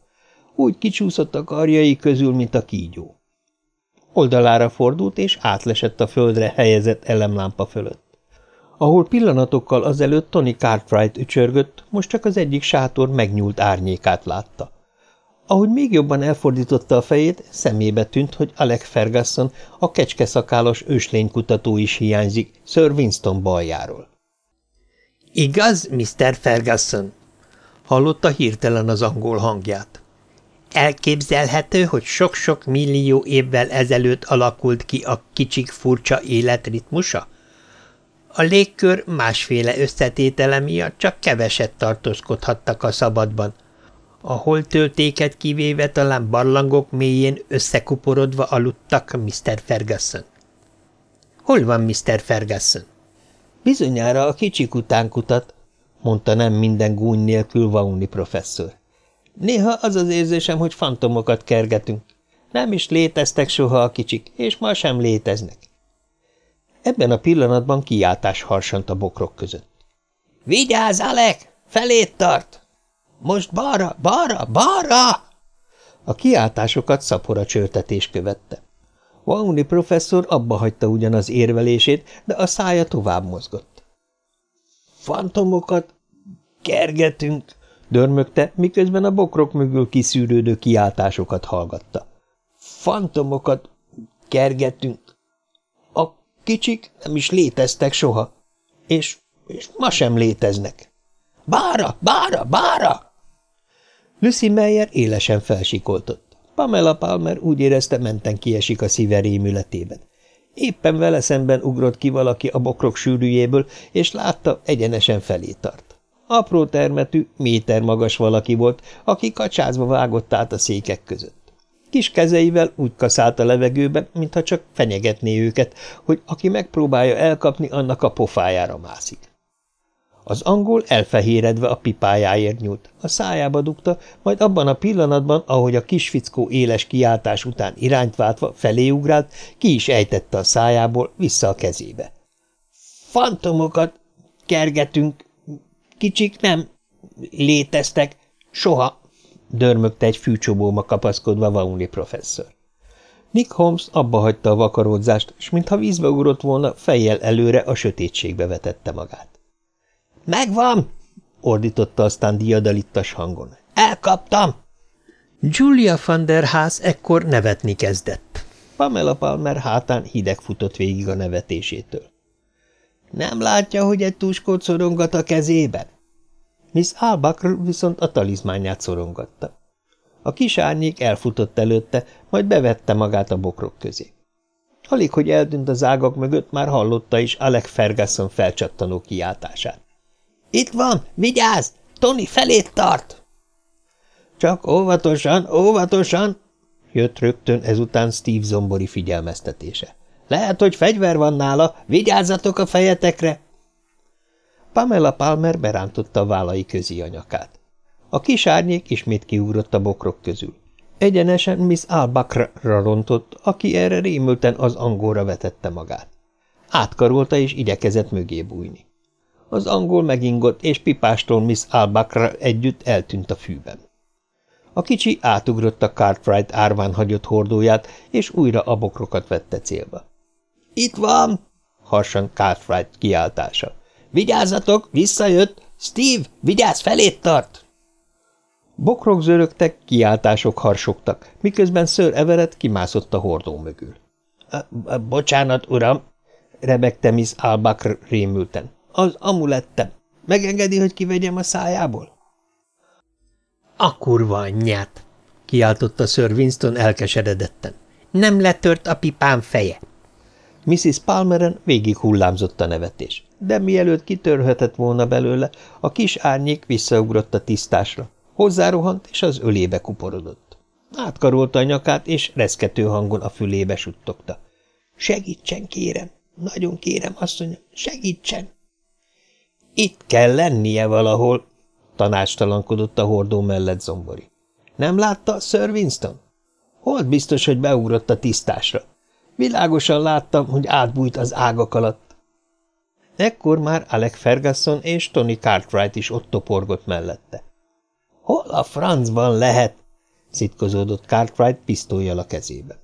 Úgy kicsúszott a karjai közül, mint a kígyó. Oldalára fordult, és átlesett a földre helyezett elemlámpa fölött. Ahol pillanatokkal azelőtt Tony Cartwright ücsörgött, most csak az egyik sátor megnyúlt árnyékát látta. Ahogy még jobban elfordította a fejét, szemébe tűnt, hogy Alec Ferguson, a kecskeszakálos őslénykutató is hiányzik Sir Winston baljáról. – Igaz, Mr. Ferguson? – hallotta hirtelen az angol hangját. – Elképzelhető, hogy sok-sok millió évvel ezelőtt alakult ki a kicsik furcsa életritmusa? A légkör másféle összetétele miatt csak keveset tartózkodhattak a szabadban – a holtöltéket kivéve talán barlangok mélyén összekuporodva aludtak Mr. Ferguson. Hol van Mr. Ferguson? Bizonyára a kicsik után kutat, mondta nem minden gúny nélkül Vauni professzor. Néha az az érzésem, hogy fantomokat kergetünk. Nem is léteztek soha a kicsik, és ma sem léteznek. Ebben a pillanatban kiáltás harsant a bokrok között. – Vigyázz, Alek! Felét tart! Most balra, balra, balra! A kiáltásokat szapora csörtetés követte. Vauni professzor abba hagyta ugyan az érvelését, de a szája tovább mozgott. – Fantomokat kergetünk! – dörmögte, miközben a bokrok mögül kiszűrődő kiáltásokat hallgatta. – Fantomokat kergetünk! A kicsik nem is léteztek soha, és, és ma sem léteznek. – Bára! Bára! Bára! Lucy Meyer élesen felsikoltott. Pamela Palmer úgy érezte, menten kiesik a szíve rémületében. Éppen vele szemben ugrott ki valaki a bokrok sűrűjéből, és látta, egyenesen felé tart. Apró termetű, méter magas valaki volt, aki kacsázva vágott át a székek között. Kis kezeivel úgy kaszált a levegőben, mintha csak fenyegetné őket, hogy aki megpróbálja elkapni, annak a pofájára mászik. Az angol elfehéredve a pipájáért nyúlt, a szájába dugta, majd abban a pillanatban, ahogy a kisfickó éles kiáltás után irányt váltva felé ugrált, ki is ejtette a szájából vissza a kezébe. – Fantomokat kergetünk, kicsik nem léteztek, soha – dörmögte egy fűcsobóma kapaszkodva Vauni professzor. Nick Holmes abba hagyta a vakaródzást, és mintha vízbe ugrott volna, fejjel előre a sötétségbe vetette magát. Megvan! ordította aztán diadalittas hangon. Elkaptam! Julia van der Haas ekkor nevetni kezdett. Pamela Palmer hátán hideg futott végig a nevetésétől. Nem látja, hogy egy tuskót szorongat a kezében? Miss Albakr viszont a talizmányát szorongatta. A kis árnyék elfutott előtte, majd bevette magát a bokrok közé. Alig, hogy eltűnt az ágak mögött, már hallotta is Alec Ferguson felcsattanó kiáltását. Itt van, vigyázz! Tony felét tart! Csak óvatosan, óvatosan! Jött rögtön ezután Steve zombori figyelmeztetése. Lehet, hogy fegyver van nála, vigyázzatok a fejetekre! Pamela Palmer berántotta a vállai közi anyakát. A kis árnyék ismét kiugrott a bokrok közül. Egyenesen Miss Albakra rontott, aki erre rémülten az angolra vetette magát. Átkarolta és igyekezett mögé bújni. Az angol megingott, és pipástól Miss Albakra együtt eltűnt a fűben. A kicsi átugrott a Cartwright árván hagyott hordóját, és újra a bokrokat vette célba. – Itt van! – harsan Cartwright kiáltása. – Vigyázzatok, visszajött! Steve, vigyázz, felét tart! Bokrok zörögtek, kiáltások harsogtak, miközben Sir Everett kimászott a hordó mögül. – Bocsánat, uram! – rebegte Miss Albakr rémülten. Az amulettem. Megengedi, hogy kivegyem a szájából? A kurva anyját! kiáltotta Sir Winston elkeseredetten. Nem letört a pipám feje. Mrs. Palmeren végig hullámzott a nevetés, de mielőtt kitörhetett volna belőle, a kis árnyék visszaugrott a tisztásra. Hozzárohant, és az ölébe kuporodott. Átkarolta a nyakát, és reszkető hangon a fülébe suttogta. – Segítsen, kérem! Nagyon kérem, asszonyom, segítsen! Itt kell lennie valahol, tanácstalankodott a hordó mellett zombori. Nem látta, Sir Winston? Holt biztos, hogy beugrott a tisztásra. Világosan láttam, hogy átbújt az ágak alatt. Ekkor már Alec Ferguson és Tony Cartwright is ott toporgott mellette. Hol a francban lehet? szitkozódott Cartwright pisztolyjal a kezébe.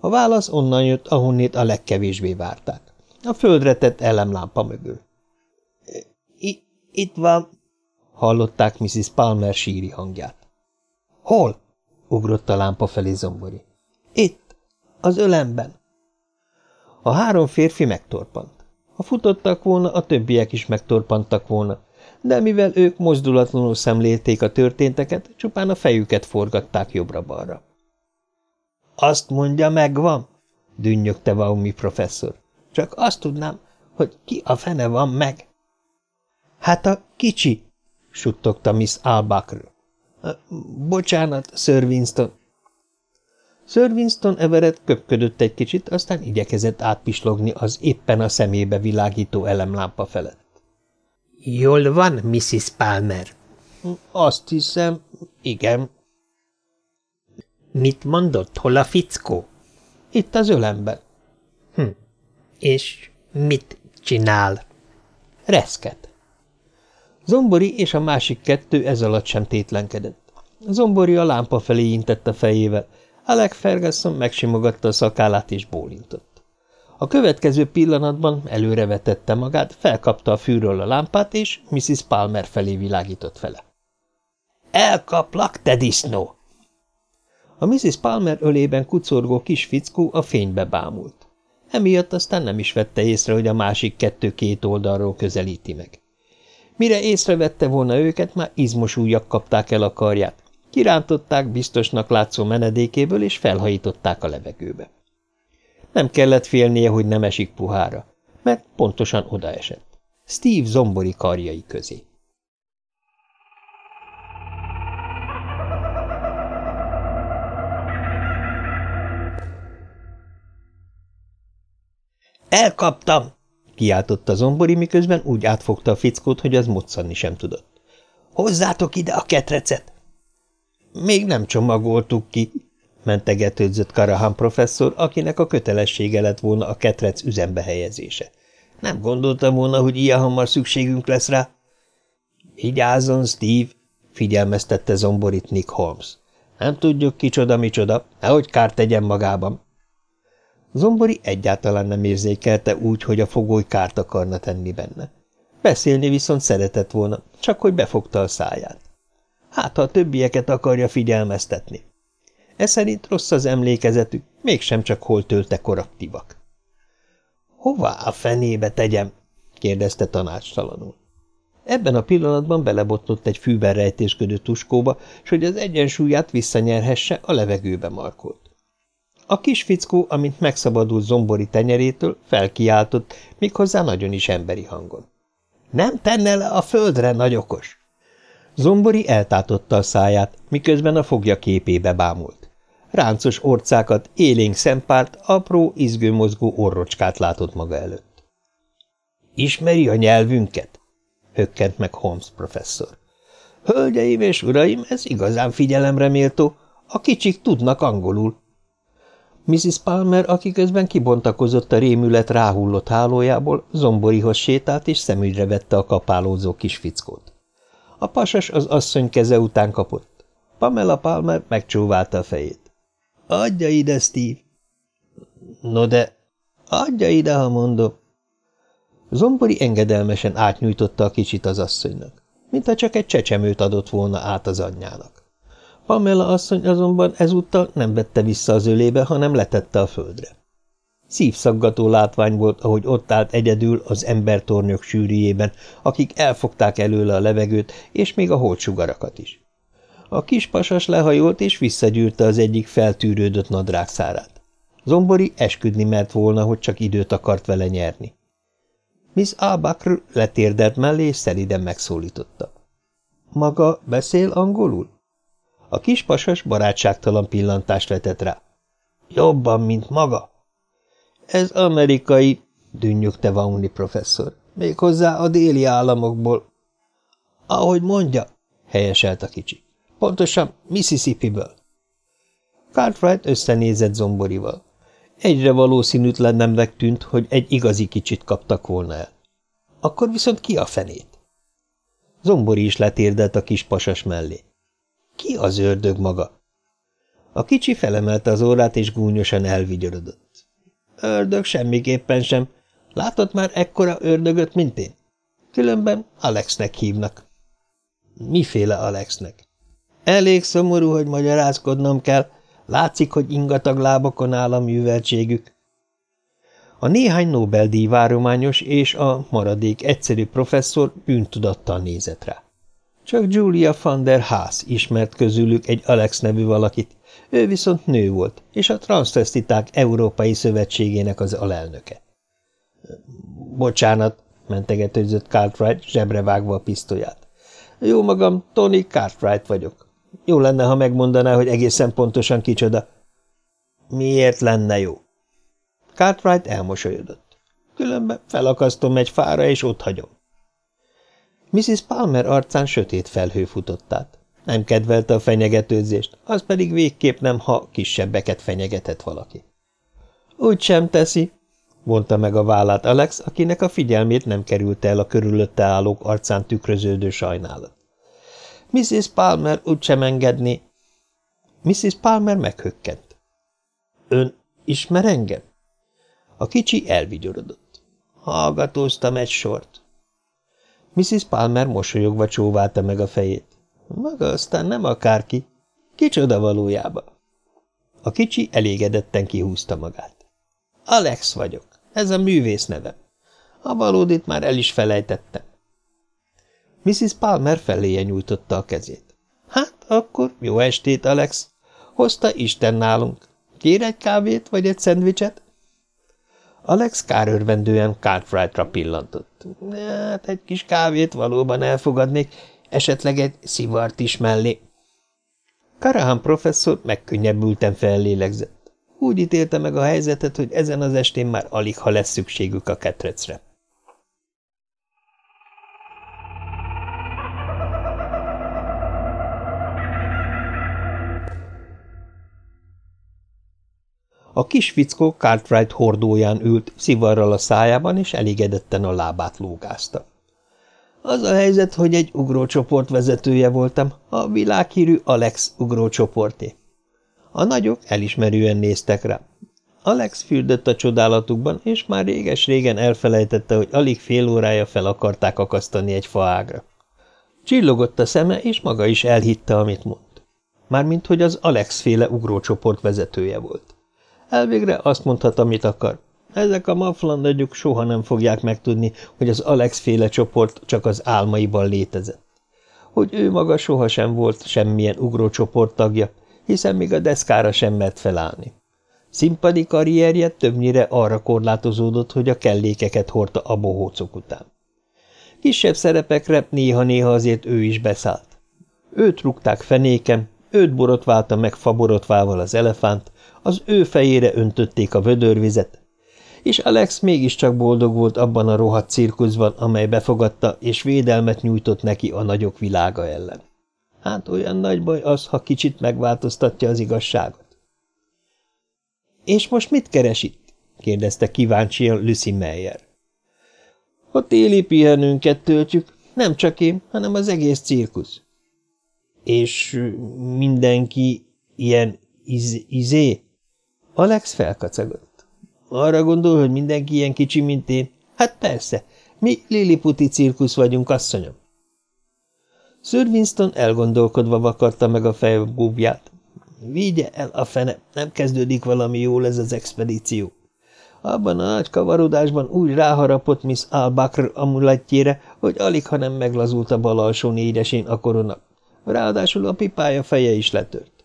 A válasz onnan jött, ahonnét a legkevésbé várták. A földre tett elemlámpa mögül. Itt van, hallották Mrs. Palmer síri hangját. Hol? ugrott a lámpa felé zombori. Itt, az ölemben. A három férfi megtorpant. Ha futottak volna, a többiek is megtorpantak volna, de mivel ők mozdulatlanul szemlélték a történteket, csupán a fejüket forgatták jobbra-balra. Azt mondja, megvan? dünnyögte Vaumi professzor. Csak azt tudnám, hogy ki a fene van meg. Hát a kicsi, suttogta Miss Albakr. Bocsánat, Sir Winston. Sir Winston Everett köpködött egy kicsit, aztán igyekezett átpislogni az éppen a szemébe világító elemlámpa felett. Jól van, Mrs. Palmer? Azt hiszem, igen. Mit mondott, hol a fickó? Itt az ölemben. Hm. És mit csinál? Reszket. Zombori és a másik kettő ez alatt sem tétlenkedett. Zombori a lámpa felé intett a fejével. Alec Ferguson megsimogatta a szakállát és bólintott. A következő pillanatban előrevetette magát, felkapta a fűről a lámpát, és Mrs. Palmer felé világított vele. – Elkaplak, te disznó! A Mrs. Palmer ölében kucorgó kis fickó a fénybe bámult. Emiatt aztán nem is vette észre, hogy a másik kettő két oldalról közelíti meg. Mire észrevette volna őket, már izmos ujjak kapták el a karját. Kirántották biztosnak látszó menedékéből, és felhajították a levegőbe. Nem kellett félnie, hogy nem esik puhára, mert pontosan odaesett. Steve zombori karjai közé. Elkaptam! Kiáltotta Zombori, miközben úgy átfogta a fickót, hogy az moccani sem tudott. Hozzátok ide a ketrecet! Még nem csomagoltuk ki, mentegetődzött Karahan professzor, akinek a kötelessége lett volna a ketrec üzembe helyezése. Nem gondoltam volna, hogy ilyen hamar szükségünk lesz rá. Vigyázzon, Steve, figyelmeztette Zomborit Nick Holmes. Nem tudjuk kicsoda micsoda, nehogy kárt tegyen magában. Zombori egyáltalán nem érzékelte úgy, hogy a fogoly kárt akarna tenni benne. Beszélni viszont szeretett volna, csak hogy befogta a száját. Hát, ha a többieket akarja figyelmeztetni. E szerint rossz az emlékezetük, mégsem csak hol tölte koraktívak. – Hová a fenébe tegyem? – kérdezte tanácstalanul. Ebben a pillanatban belebotlott egy fűben rejtésködő tuskóba, és hogy az egyensúlyát visszanyerhesse, a levegőbe markolt. A kis fickó, amint megszabadult zombori tenyerétől, felkiáltott, méghozzá nagyon is emberi hangon. – Nem tenne le a földre, nagyokos! Zombori eltátotta a száját, miközben a fogja képébe bámult. Ráncos orcákat, élénk szempárt, apró, izgőmozgó orrocskát látott maga előtt. – Ismeri a nyelvünket? – hökkent meg Holmes professzor. – Hölgyeim és uraim, ez igazán figyelemre méltó. A kicsik tudnak angolul. Mrs. Palmer, aki közben kibontakozott a rémület ráhullott hálójából, zomborihoz sétált és szemügyre vette a kapálózó kisfickót. A pasas az asszony keze után kapott. Pamela Palmer megcsóválta a fejét. – Adja ide, Steve! – No de… Adja ide, ha mondom! Zombori engedelmesen átnyújtotta a kicsit az asszonynak, mintha csak egy csecsemőt adott volna át az anyjának. Pamela asszony azonban ezúttal nem vette vissza az ölébe, hanem letette a földre. Szívszaggató látvány volt, ahogy ott állt egyedül az embertornyok sűrűjében, akik elfogták előle a levegőt, és még a holtsugarakat is. A kis pasas lehajolt, és visszagyűrte az egyik feltűrődött nadrágszárát. Zombori esküdni mert volna, hogy csak időt akart vele nyerni. Miss Albakr letérdelt mellé, és szeliden megszólította. – Maga beszél angolul? A kis pasas barátságtalan pillantást vetett rá. Jobban, mint maga? Ez amerikai, dünnyögte Vaughney professzor. Méghozzá a déli államokból. Ahogy mondja, helyeselt a kicsi. Pontosan Mississippi-ből. Cartwright összenézett zomborival. Egyre valószínűtlennemnek tűnt, hogy egy igazi kicsit kaptak volna el. Akkor viszont ki a fenét? Zombori is letérdelt a kis pasas mellé. Ki az ördög maga? A kicsi felemelte az órát, és gúnyosan elvigyorodott. Ördög semmiképpen sem. Látott már ekkora ördögöt, mint én? Különben Alexnek hívnak. Miféle Alexnek? Elég szomorú, hogy magyarázkodnom kell. Látszik, hogy ingatag lábakon áll a műveltségük. A néhány Nobel-díj várományos és a maradék egyszerű professzor bűntudattal nézett rá. Csak Julia van der Haas ismert közülük egy Alex nevű valakit, ő viszont nő volt, és a Transvestiták Európai Szövetségének az alelnöke. Bocsánat, mentegetőzött Cartwright, zsebre vágva a pisztolyát. Jó magam, Tony Cartwright vagyok. Jó lenne, ha megmondaná, hogy egészen pontosan kicsoda. Miért lenne jó? Cartwright elmosolyodott. Különben felakasztom egy fára, és ott hagyom. Mrs. Palmer arcán sötét felhő futott át. Nem kedvelte a fenyegetőzést, az pedig végképp nem, ha kisebbeket fenyegetett valaki. Úgy sem teszi, mondta meg a vállát Alex, akinek a figyelmét nem került el a körülötte állók arcán tükröződő sajnálat. Mrs. Palmer úgysem engedni. Mrs. Palmer meghökkent. Ön ismer engem? A kicsi elvigyorodott. Hallgatóztam egy sort. Mrs. Palmer mosolyogva csóválta meg a fejét. Maga aztán nem akárki. Kicsoda valójában? A kicsi elégedetten kihúzta magát. Alex vagyok. Ez a művész nevem. A valódit már el is felejtettem. Mrs. Palmer feléje nyújtotta a kezét. Hát, akkor jó estét, Alex. Hozta Isten nálunk. Kér egy kávét, vagy egy szendvicset? Alex kárörvendően Cartwrightra pillantott. Hát egy kis kávét valóban elfogadnék, esetleg egy szivart is mellé. Karahan professzor megkönnyebbülten fellélegzett. Úgy ítélte meg a helyzetet, hogy ezen az estén már alig ha lesz szükségük a ketrecre. A kis fickó Cartwright hordóján ült, szivarral a szájában, és elégedetten a lábát lógázta. Az a helyzet, hogy egy ugrócsoport vezetője voltam, a világhírű Alex ugrócsoporté. A nagyok elismerően néztek rá. Alex fürdött a csodálatukban, és már réges-régen elfelejtette, hogy alig fél órája fel akarták akasztani egy faágra. Csillogott a szeme, és maga is elhitte, amit mond. Mármint, hogy az Alex féle ugrócsoport vezetője volt. Elvégre azt mondhat, amit akar. Ezek a maflandagyuk soha nem fogják megtudni, hogy az Alex féle csoport csak az álmaiban létezett. Hogy ő maga sohasem volt semmilyen ugrócsoport tagja, hiszen még a deszkára sem mert felállni. Színpadi karrierje többnyire arra korlátozódott, hogy a kellékeket hordta a bohócok után. Kisebb szerepekre néha-néha azért ő is beszállt. Őt rúgták fenéken, őt borotválta meg faborotvával az elefánt, az ő fejére öntötték a vödörvizet, és Alex mégiscsak boldog volt abban a rohadt cirkuszban, amely befogadta és védelmet nyújtott neki a nagyok világa ellen. Hát olyan nagy baj az, ha kicsit megváltoztatja az igazságot. – És most mit keres itt? – kérdezte kíváncsian Lucy Meyer. – A téli pihenőnket töltjük, nem csak én, hanem az egész cirkusz. – És mindenki ilyen iz izé? Alex felkacagott. Arra gondol, hogy mindenki ilyen kicsi, mint én? Hát persze, mi Liliputi cirkusz vagyunk, asszonyom. Sir Winston elgondolkodva vakarta meg a fejbúbját. Vigye el a fene, nem kezdődik valami jól ez az expedíció. Abban a nagy kavarodásban úgy ráharapott Miss Albakr amulettjére, hogy alig, ha nem meglazult a bal alsó négyesén a korona. Ráadásul a pipája feje is letört.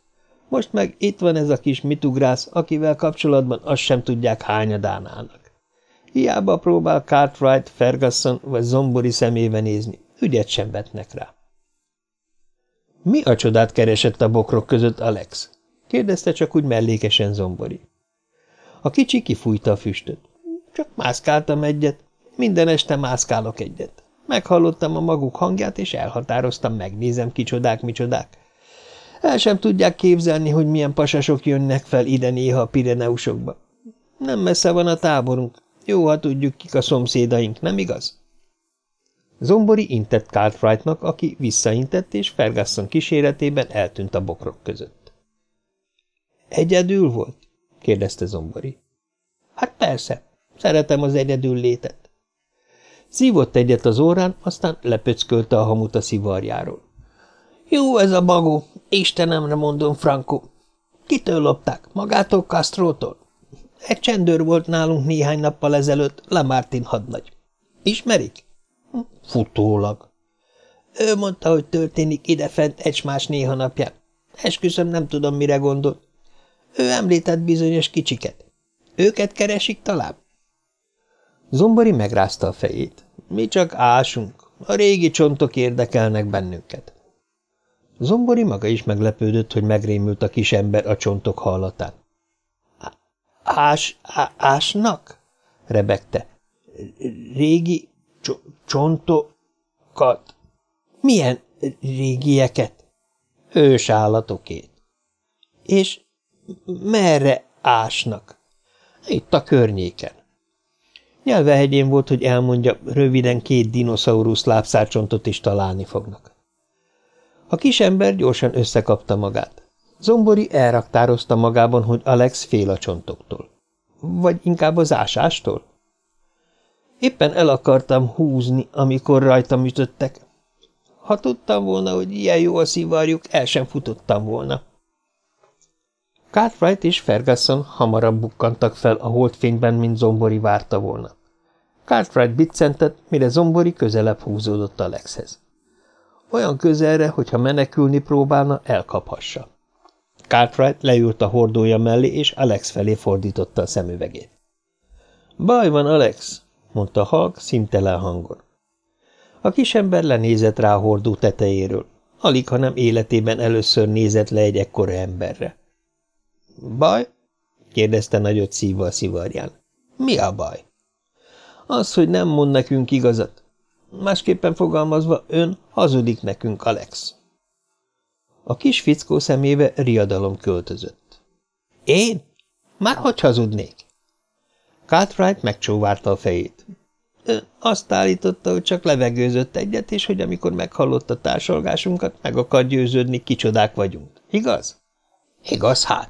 Most meg itt van ez a kis mitugrász, akivel kapcsolatban azt sem tudják hányadán állnak. Hiába próbál Cartwright, Ferguson vagy Zombori szemébe nézni, ügyet sem vetnek rá. Mi a csodát keresett a bokrok között Alex? kérdezte csak úgy mellékesen Zombori. A kicsi kifújta a füstöt. Csak mászkáltam egyet. Minden este mászkálok egyet. Meghallottam a maguk hangját, és elhatároztam, megnézem, kicsodák, micsodák. El sem tudják képzelni, hogy milyen pasasok jönnek fel ide néha a Pireneusokba. Nem messze van a táborunk. Jó, ha tudjuk, kik a szomszédaink, nem igaz? Zombori intett Cartwrightnak, aki visszaintett, és Ferguson kíséretében eltűnt a bokrok között. – Egyedül volt? – kérdezte Zombori. – Hát persze, szeretem az egyedül létet. Szívott egyet az órán, aztán lepöckölte a hamut a szivarjáról. Jó ez a bagó, Istenemre mondom, Franco. Kitől lopták? Magától Castrótól? Egy csendőr volt nálunk néhány nappal ezelőtt, Lamartin hadnagy. Ismerik? Hm, futólag. Ő mondta, hogy történik idefent egymás néha napján. Esküszöm, nem tudom, mire gondolt. Ő említett bizonyos kicsiket. Őket keresik talán? Zombori megrázta a fejét. Mi csak ásunk. A régi csontok érdekelnek bennünket. Zombori maga is meglepődött, hogy megrémült a kis ember a csontok hallatán. – Ás, ásnak? – rebegte. – Régi cso csontokat? – Milyen régieket? – Ős állatokét. – És merre ásnak? – Itt a környéken. Nyelvehegyén volt, hogy elmondja, röviden két dinoszaurusz lábszárcsontot is találni fognak. A kisember gyorsan összekapta magát. Zombori elraktározta magában, hogy Alex fél a csontoktól. Vagy inkább az ásástól? Éppen el akartam húzni, amikor rajtam ütöttek. Ha tudtam volna, hogy ilyen jó a szivarjuk, el sem futottam volna. Cartwright és Ferguson hamarabb bukkantak fel a holdfényben, mint Zombori várta volna. Cartwright biccentett, mire Zombori közelebb húzódott Alexhez. Olyan közelre, hogyha menekülni próbálna, elkaphassa. Cartwright leült a hordója mellé, és Alex felé fordította a szemüvegét. – Baj van, Alex! – mondta Halk szintelen hangon. A kisember lenézett rá a hordó tetejéről. Alig, hanem életében először nézett le egy ekkora emberre. – Baj? – kérdezte nagyot szívva a szivarján. – Mi a baj? – Az, hogy nem mond nekünk igazat. Másképpen fogalmazva, ön hazudik nekünk, Alex. A kis fickó szemébe riadalom költözött. Én? Már hogy hazudnék? Cartwright megcsóvárta a fejét. Ön azt állította, hogy csak levegőzött egyet, és hogy amikor meghallotta társalgásunkat, meg akar győződni, kicsodák vagyunk. Igaz? Igaz, hát.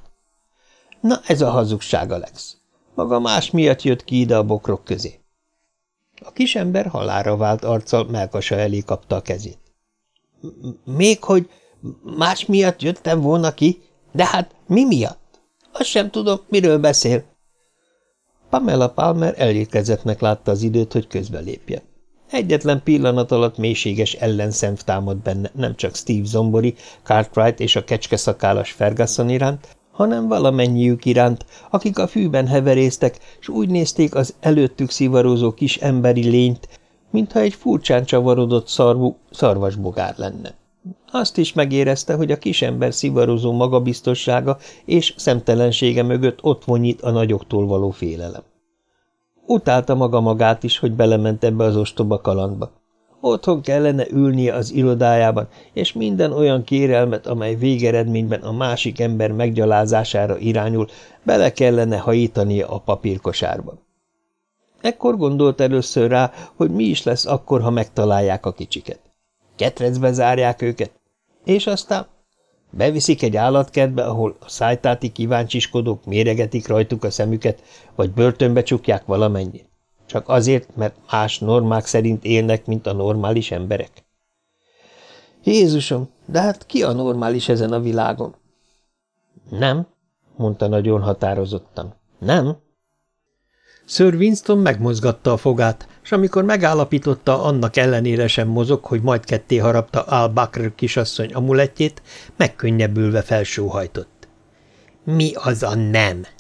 Na, ez a hazugság, Alex. Maga más miatt jött ki ide a bokrok közé. A kisember halára vált arccal melkasa elé kapta a kezét. – Még hogy más miatt jöttem volna ki, de hát mi miatt? Azt sem tudom, miről beszél. Pamela Palmer elérkezettnek látta az időt, hogy közbelépje. Egyetlen pillanat alatt mélységes ellenszemv támad benne nem csak Steve Zombori, Cartwright és a kecskeszakálas Ferguson iránt, hanem valamennyiük iránt, akik a fűben heveréztek, s úgy nézték az előttük szivarozó kis emberi lényt, mintha egy furcsán csavarodott szarvú szarvasbogár lenne. Azt is megérezte, hogy a kisember szivarozó magabiztossága és szemtelensége mögött ott vonyít a nagyoktól való félelem. Utálta maga magát is, hogy belement ebbe az ostoba kalandba. Otthon kellene ülnie az irodájában, és minden olyan kérelmet, amely végeredményben a másik ember meggyalázására irányul, bele kellene hajítania a papírkosárba. Ekkor gondolt először rá, hogy mi is lesz akkor, ha megtalálják a kicsiket. Ketrecbe zárják őket, és aztán beviszik egy állatkertbe, ahol a szájtáti kíváncsiskodók méregetik rajtuk a szemüket, vagy börtönbe csukják valamennyit. Csak azért, mert más normák szerint élnek, mint a normális emberek. Jézusom, de hát ki a normális ezen a világon? Nem, mondta nagyon határozottan. Nem. Sir Winston megmozgatta a fogát, és amikor megállapította, annak ellenére sem mozog, hogy majd ketté harapta Al Bakr kisasszony amulettjét, megkönnyebbülve felsóhajtott. – Mi az a nem? –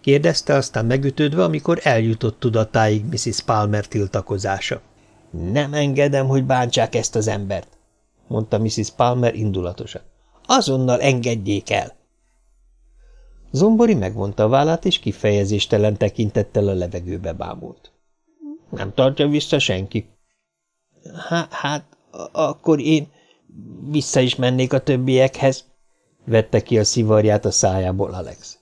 kérdezte aztán megütődve, amikor eljutott tudatáig Mrs. Palmer tiltakozása. – Nem engedem, hogy bántsák ezt az embert – mondta Mrs. Palmer indulatosan. – Azonnal engedjék el! Zombori megvonta a vállát, és kifejezéstelen tekintettel a levegőbe bámult. Nem tartja vissza senki. Hát, hát, akkor én vissza is mennék a többiekhez, vette ki a szivarját a szájából Alex.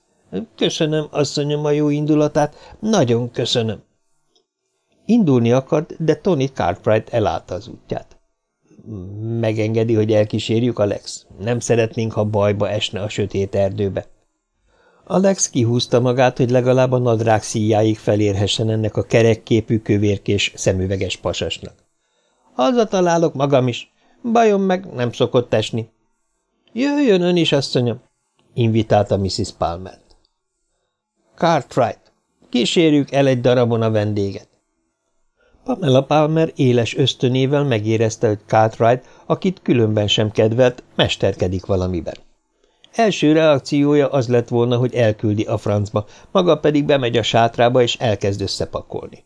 Köszönöm, asszonyom, a jó indulatát, nagyon köszönöm. Indulni akart, de Tony Cartwright elállta az útját. Megengedi, hogy elkísérjük, Alex? Nem szeretnénk, ha bajba esne a sötét erdőbe. Alex kihúzta magát, hogy legalább a nadrág szíjáig felérhessen ennek a kerekképű kövérkés szemüveges pasasnak. találok magam is. Bajom meg nem szokott esni. Jöjjön ön is, asszonyom, invitálta Mrs. Palmert. Cartwright, kísérjük el egy darabon a vendéget. Pamela Palmer éles ösztönével megérezte, hogy Cartwright, akit különben sem kedvelt, mesterkedik valamiben. Első reakciója az lett volna, hogy elküldi a francba, maga pedig bemegy a sátrába és elkezd összepakolni.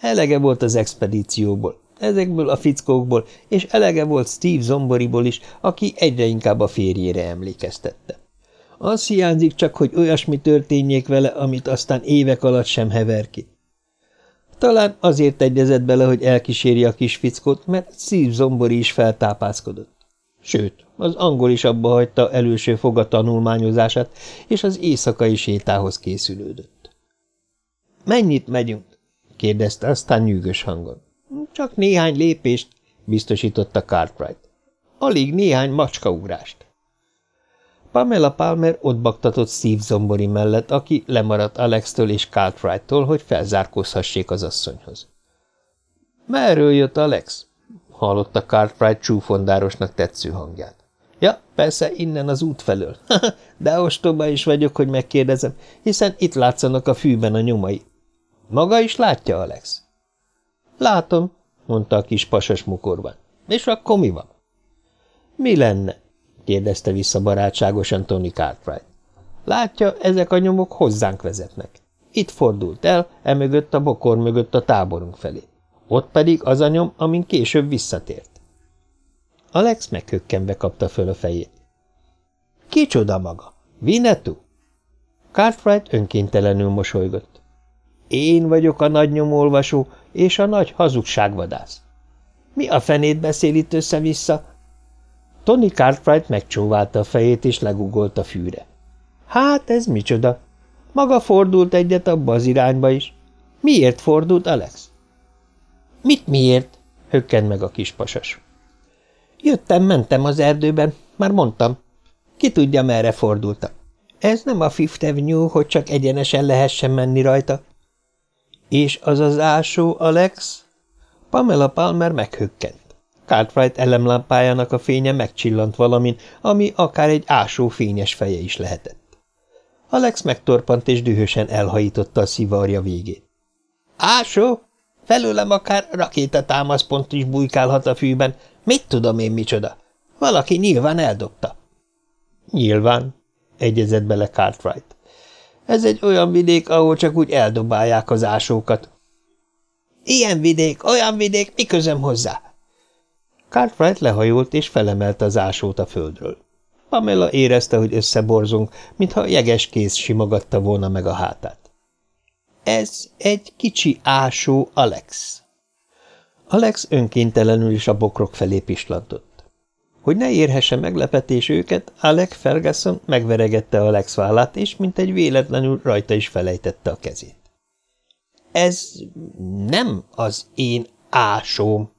Elege volt az expedícióból, ezekből a fickókból, és elege volt Steve Zomboriból is, aki egyre inkább a férjére emlékeztette. Az hiányzik csak, hogy olyasmi történjék vele, amit aztán évek alatt sem hever ki. Talán azért egyezett bele, hogy elkíséri a kis fickót, mert Steve Zombori is feltápászkodott. Sőt, az angol is abba hagyta előső foga tanulmányozását, és az éjszakai sétához készülődött. – Mennyit megyünk? – kérdezte aztán nyűgös hangon. – Csak néhány lépést – biztosította Cartwright. – Alig néhány macskaugrást. Pamela Palmer ott baktatott Steve Zombori mellett, aki lemaradt Alex-től és Cartwright-tól, hogy felzárkózhassék az asszonyhoz. – Merről jött Alex? – hallotta Cartwright csúfondárosnak tetsző hangját. – Ja, persze, innen az út felől. De ostoba is vagyok, hogy megkérdezem, hiszen itt látszanak a fűben a nyomai. – Maga is látja, Alex? – Látom – mondta a kis pasas mukorban. – És akkor mi van? – Mi lenne? Kérdezte vissza barátságosan Tony Cartwright. Látja, ezek a nyomok hozzánk vezetnek. Itt fordult el, emögött a bokor mögött a táborunk felé. Ott pedig az a nyom, amin később visszatért. Alex meghökkenve kapta föl a fejét. Kicsoda maga? Vinetú? Cartwright önkéntelenül mosolygott. Én vagyok a nagy nyomolvasó és a nagy hazugságvadász. Mi a fenét beszél itt össze-vissza, Tony Cartwright megcsóválta a fejét, és legugolt a fűre. Hát, ez micsoda? Maga fordult egyet abba az irányba is. Miért fordult, Alex? Mit miért? hökkent meg a kis pasas. Jöttem, mentem az erdőben, már mondtam. Ki tudja, merre fordultam. Ez nem a Fifth Avenue, hogy csak egyenesen lehessen menni rajta. És az az ásó, Alex? Pamela Palmer meghökkent. Cartwright elemlámpájának a fénye megcsillant valamin, ami akár egy ásó fényes feje is lehetett. Alex megtorpant és dühösen elhajította a szivarja végét. – Ásó? Felőlem akár rakétatámaszpont is bujkálhat a fűben. Mit tudom én micsoda? Valaki nyilván eldobta. – Nyilván – egyezett bele Cartwright. – Ez egy olyan vidék, ahol csak úgy eldobálják az ásókat. – Ilyen vidék, olyan vidék, mi közöm hozzá? Cartwright lehajolt és felemelte az ásót a földről. Pamela érezte, hogy összeborzunk, mintha jeges kéz simogatta volna meg a hátát. Ez egy kicsi ásó, Alex. Alex önkéntelenül is a bokrok felé pislantott. Hogy ne érhesse meglepetés őket, Alex Ferguson megveregette Alex vállát, és mint egy véletlenül rajta is felejtette a kezét. Ez nem az én ásóm,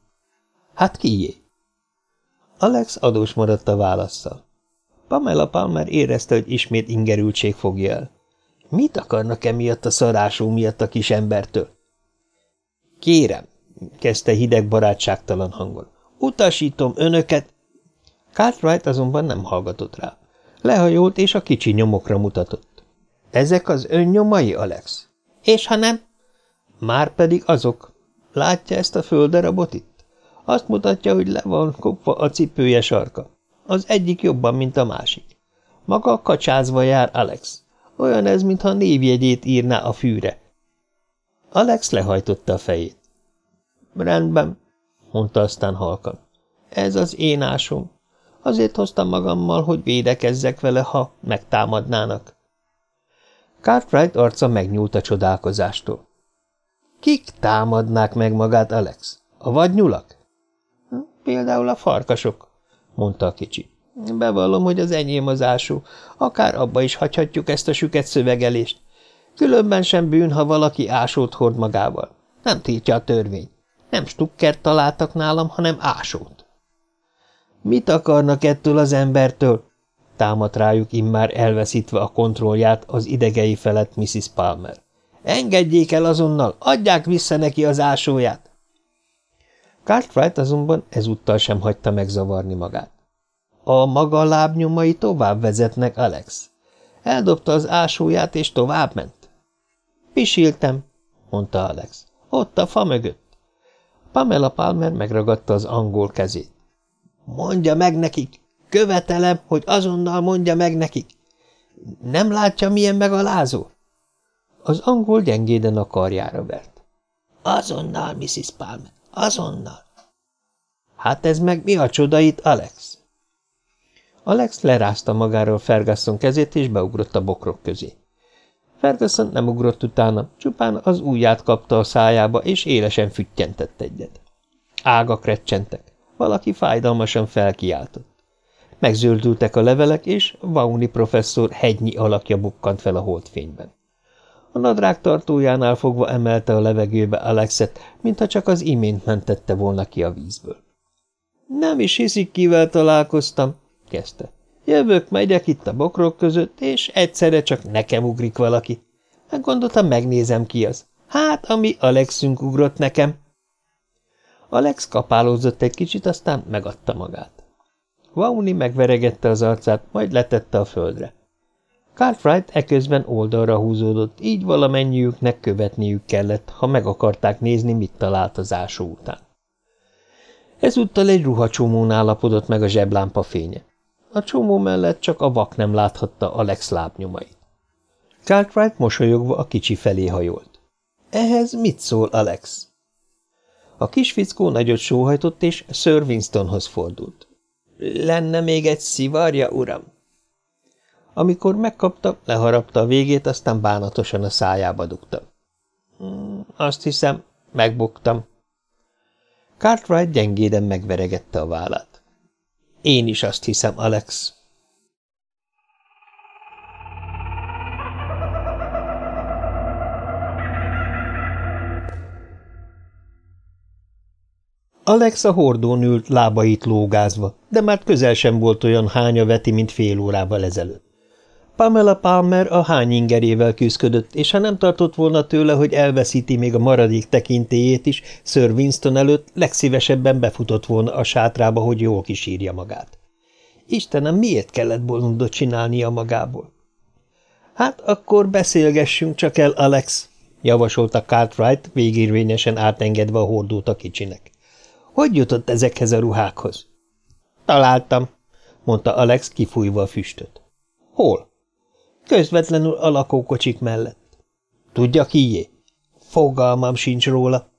Hát kié? Alex adós maradt a válaszsal. Pamela Palmer érezte, hogy ismét ingerültség fogja el. Mit akarnak emiatt a szarású miatt a kis embertől? Kérem, kezdte hideg barátságtalan hangon. Utasítom önöket. Cartwright azonban nem hallgatott rá. Lehajolt és a kicsi nyomokra mutatott. Ezek az ön nyomai, Alex? És ha nem? Már pedig azok. Látja ezt a földarabot itt? Azt mutatja, hogy le van kopva a cipője sarka. Az egyik jobban, mint a másik. Maga kacsázva jár Alex. Olyan ez, mintha névjegyét írná a fűre. Alex lehajtotta a fejét. Rendben, mondta aztán halkan. Ez az én ásom. Azért hoztam magammal, hogy védekezzek vele, ha megtámadnának. Cartwright arca megnyúlt a csodálkozástól. Kik támadnák meg magát, Alex? A vadnyulak? Például a farkasok, mondta a kicsi. Bevallom, hogy az enyém az ásó. Akár abba is hagyhatjuk ezt a süket szövegelést. Különben sem bűn, ha valaki ásót hord magával. Nem tiltja a törvény. Nem stukkert találtak nálam, hanem ásót. Mit akarnak ettől az embertől? támadt rájuk immár elveszítve a kontrollját az idegei felett Mrs. Palmer. Engedjék el azonnal, adják vissza neki az ásóját! Cartwright azonban ezúttal sem hagyta megzavarni magát. A maga lábnyomai tovább vezetnek, Alex. Eldobta az ásóját, és tovább ment. Pisiltem, mondta Alex. Ott a fa mögött. Pamela Palmer megragadta az angol kezét. Mondja meg nekik! Követelem, hogy azonnal mondja meg nekik! Nem látja, milyen megalázó? Az angol gyengéden a karjára vert. Azonnal, Mrs. Palmer. Azonnal. Hát ez meg mi a csoda itt, Alex? Alex lerázta magáról Ferguson kezét, és beugrott a bokrok közé. Ferguson nem ugrott utána, csupán az ujját kapta a szájába, és élesen füttyentett egyet. Ágak recsentek. Valaki fájdalmasan felkiáltott. Megzöldültek a levelek, és Vauni professzor hegynyi alakja bukkant fel a holdfényben. A nadrág tartójánál fogva emelte a levegőbe Alexet, mintha csak az imént mentette volna ki a vízből. – Nem is hiszik, kivel találkoztam, kezdte. Jövök, megyek itt a bokrok között, és egyszerre csak nekem ugrik valaki. Gondoltam, megnézem ki az. Hát, ami Alexünk ugrott nekem. Alex kapálózott egy kicsit, aztán megadta magát. Vauni megveregette az arcát, majd letette a földre. Cartwright eközben oldalra húzódott, így valamennyiüknek követniük kellett, ha meg akarták nézni, mit talált az ásó után. Ezúttal egy ruhacsomón állapodott meg a zseblámpa fénye. A csomó mellett csak a vak nem láthatta Alex lábnyomait. Cartwright mosolyogva a kicsi felé hajolt. – Ehhez mit szól, Alex? A kis fickó nagyot sóhajtott, és Sir Winstonhoz fordult. – Lenne még egy szivarja, uram? Amikor megkapta, leharapta a végét, aztán bánatosan a szájába dugta. Hmm, – Azt hiszem, megbuktam. Cartwright gyengéden megveregette a vállát. – Én is azt hiszem, Alex. Alex a hordón ült, lábait lógázva, de már közel sem volt olyan hánya veti, mint fél órával ezelőtt. Pamela Palmer a hány ingerével küzdött, és ha nem tartott volna tőle, hogy elveszíti még a maradék tekintélyét is, Sir Winston előtt legszívesebben befutott volna a sátrába, hogy jól kisírja magát. Istenem, miért kellett bolondot csinálnia magából? Hát akkor beszélgessünk csak el, Alex, javasolta Cartwright, végérvényesen átengedve a hordót a kicsinek. Hogy jutott ezekhez a ruhákhoz? Találtam, mondta Alex kifújva a füstöt. Hol? Közvetlenül a lakókocsik mellett. Tudja kié? Fogalmam sincs róla.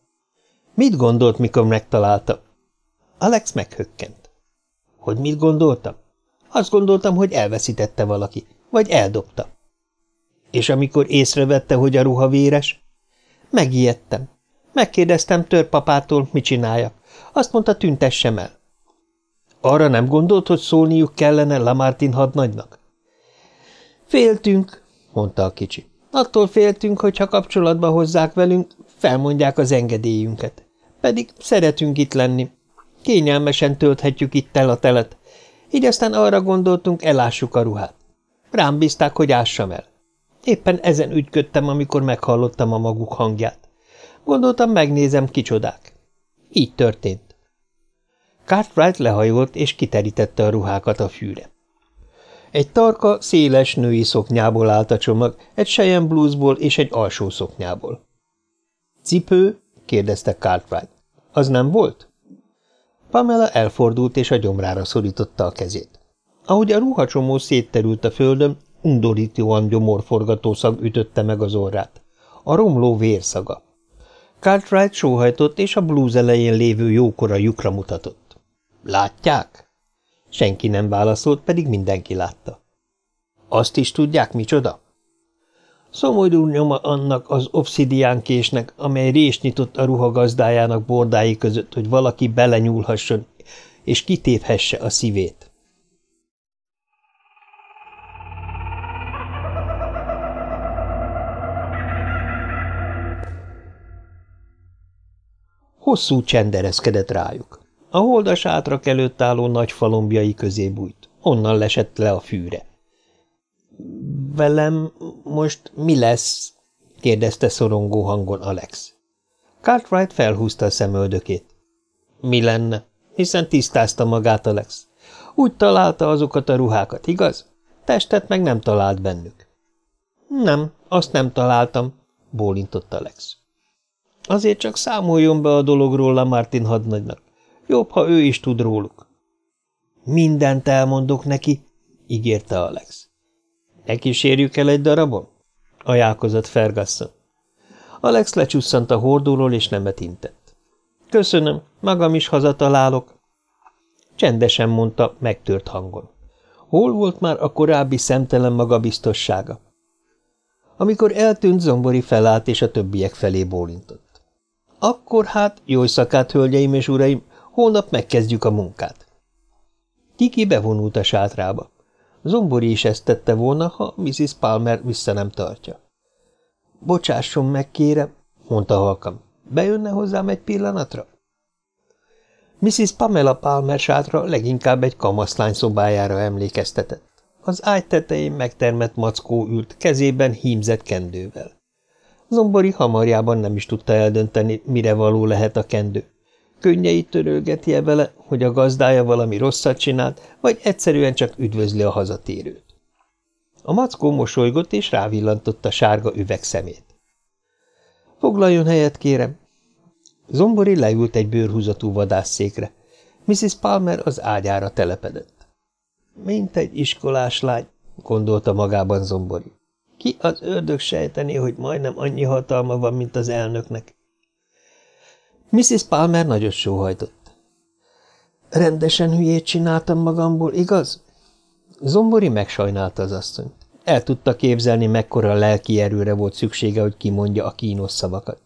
Mit gondolt, mikor megtalálta? Alex meghökkent. Hogy mit gondoltam? Azt gondoltam, hogy elveszítette valaki, vagy eldobta. És amikor észrevette, hogy a ruha véres? Megijedtem. Megkérdeztem törpapától, mit csináljak. Azt mondta, tüntessem el. Arra nem gondolt, hogy szólniuk kellene Lamartin hadnagynak? Féltünk, mondta a kicsi. Attól féltünk, hogy ha kapcsolatba hozzák velünk, felmondják az engedélyünket. Pedig szeretünk itt lenni. Kényelmesen tölthetjük itt el a telet. Így aztán arra gondoltunk, elássuk a ruhát. Rám bízták, hogy ássam el. Éppen ezen ügyködtem, amikor meghallottam a maguk hangját. Gondoltam, megnézem, kicsodák. Így történt. Cartwright lehajolt, és kiterítette a ruhákat a fűre. Egy tarka, széles női szoknyából állt a csomag, egy sejen blúzból és egy alsó szoknyából. – Cipő? – kérdezte Cartwright. – Az nem volt? Pamela elfordult, és a gyomrára szorította a kezét. Ahogy a ruhacsomó szétterült a földön, undorítóan gyomorforgató szag ütötte meg az orrát. A romló vérszaga. Cartwright sóhajtott, és a blúz elején lévő jókora lyukra mutatott. – Látják? Senki nem válaszolt, pedig mindenki látta. Azt is tudják, micsoda? Szomorú nyoma annak az obszidiánkésnek, amely rést nyitott a ruha gazdájának bordái között, hogy valaki belenyúlhasson, és kitéphesse a szívét. Hosszú csendereszkedett rájuk. A holdas átrak előtt álló nagy falombjai közé bújt. Onnan lesett le a fűre. – Velem most mi lesz? – kérdezte szorongó hangon Alex. Cartwright felhúzta a szemöldökét. – Mi lenne? Hiszen tisztázta magát Alex. Úgy találta azokat a ruhákat, igaz? Testet meg nem talált bennük. – Nem, azt nem találtam – bólintott Alex. – Azért csak számoljon be a dologról Martin hadnagynak. Jobb, ha ő is tud róluk. Mindent elmondok neki, ígérte Alex. Ne kísérjük el egy darabon? ajánlkozott Ferguson. Alex lecsusszant a hordóról, és nemet intett. Köszönöm, magam is hazatalálok. Csendesen mondta, megtört hangon. Hol volt már a korábbi szemtelen magabiztossága? Amikor eltűnt, Zombori felállt, és a többiek felé bólintott. Akkor hát, jó szakát, hölgyeim és uraim, Holnap megkezdjük a munkát. Kiki bevonult a sátrába. Zombori is ezt tette volna, ha Mrs. Palmer vissza nem tartja. – Bocsásson meg, kérem, mondta halkam. Bejönne hozzám egy pillanatra? Mrs. Pamela Palmer sátra leginkább egy kamaszlány szobájára emlékeztetett. Az ágy tetején megtermett mackó ült, kezében hímzett kendővel. Zombori hamarjában nem is tudta eldönteni, mire való lehet a kendő. Könnyeit törölgeti -e vele, hogy a gazdája valami rosszat csinált, vagy egyszerűen csak üdvözli a hazatérőt. A mackó mosolygott, és rávillantotta sárga üvegszemét. Foglaljon helyet, kérem. Zombori leült egy bőrhúzatú vadászszékre. Mrs. Palmer az ágyára telepedett. Mint egy iskolás lány, gondolta magában Zombori. Ki az ördög sejteni, hogy majdnem annyi hatalma van, mint az elnöknek? Mrs. Palmer nagyot sóhajtott. Rendesen hülyét csináltam magamból, igaz? Zombori megsajnálta az asszonyt. El tudta képzelni, mekkora lelki erőre volt szüksége, hogy kimondja a kínos szavakat.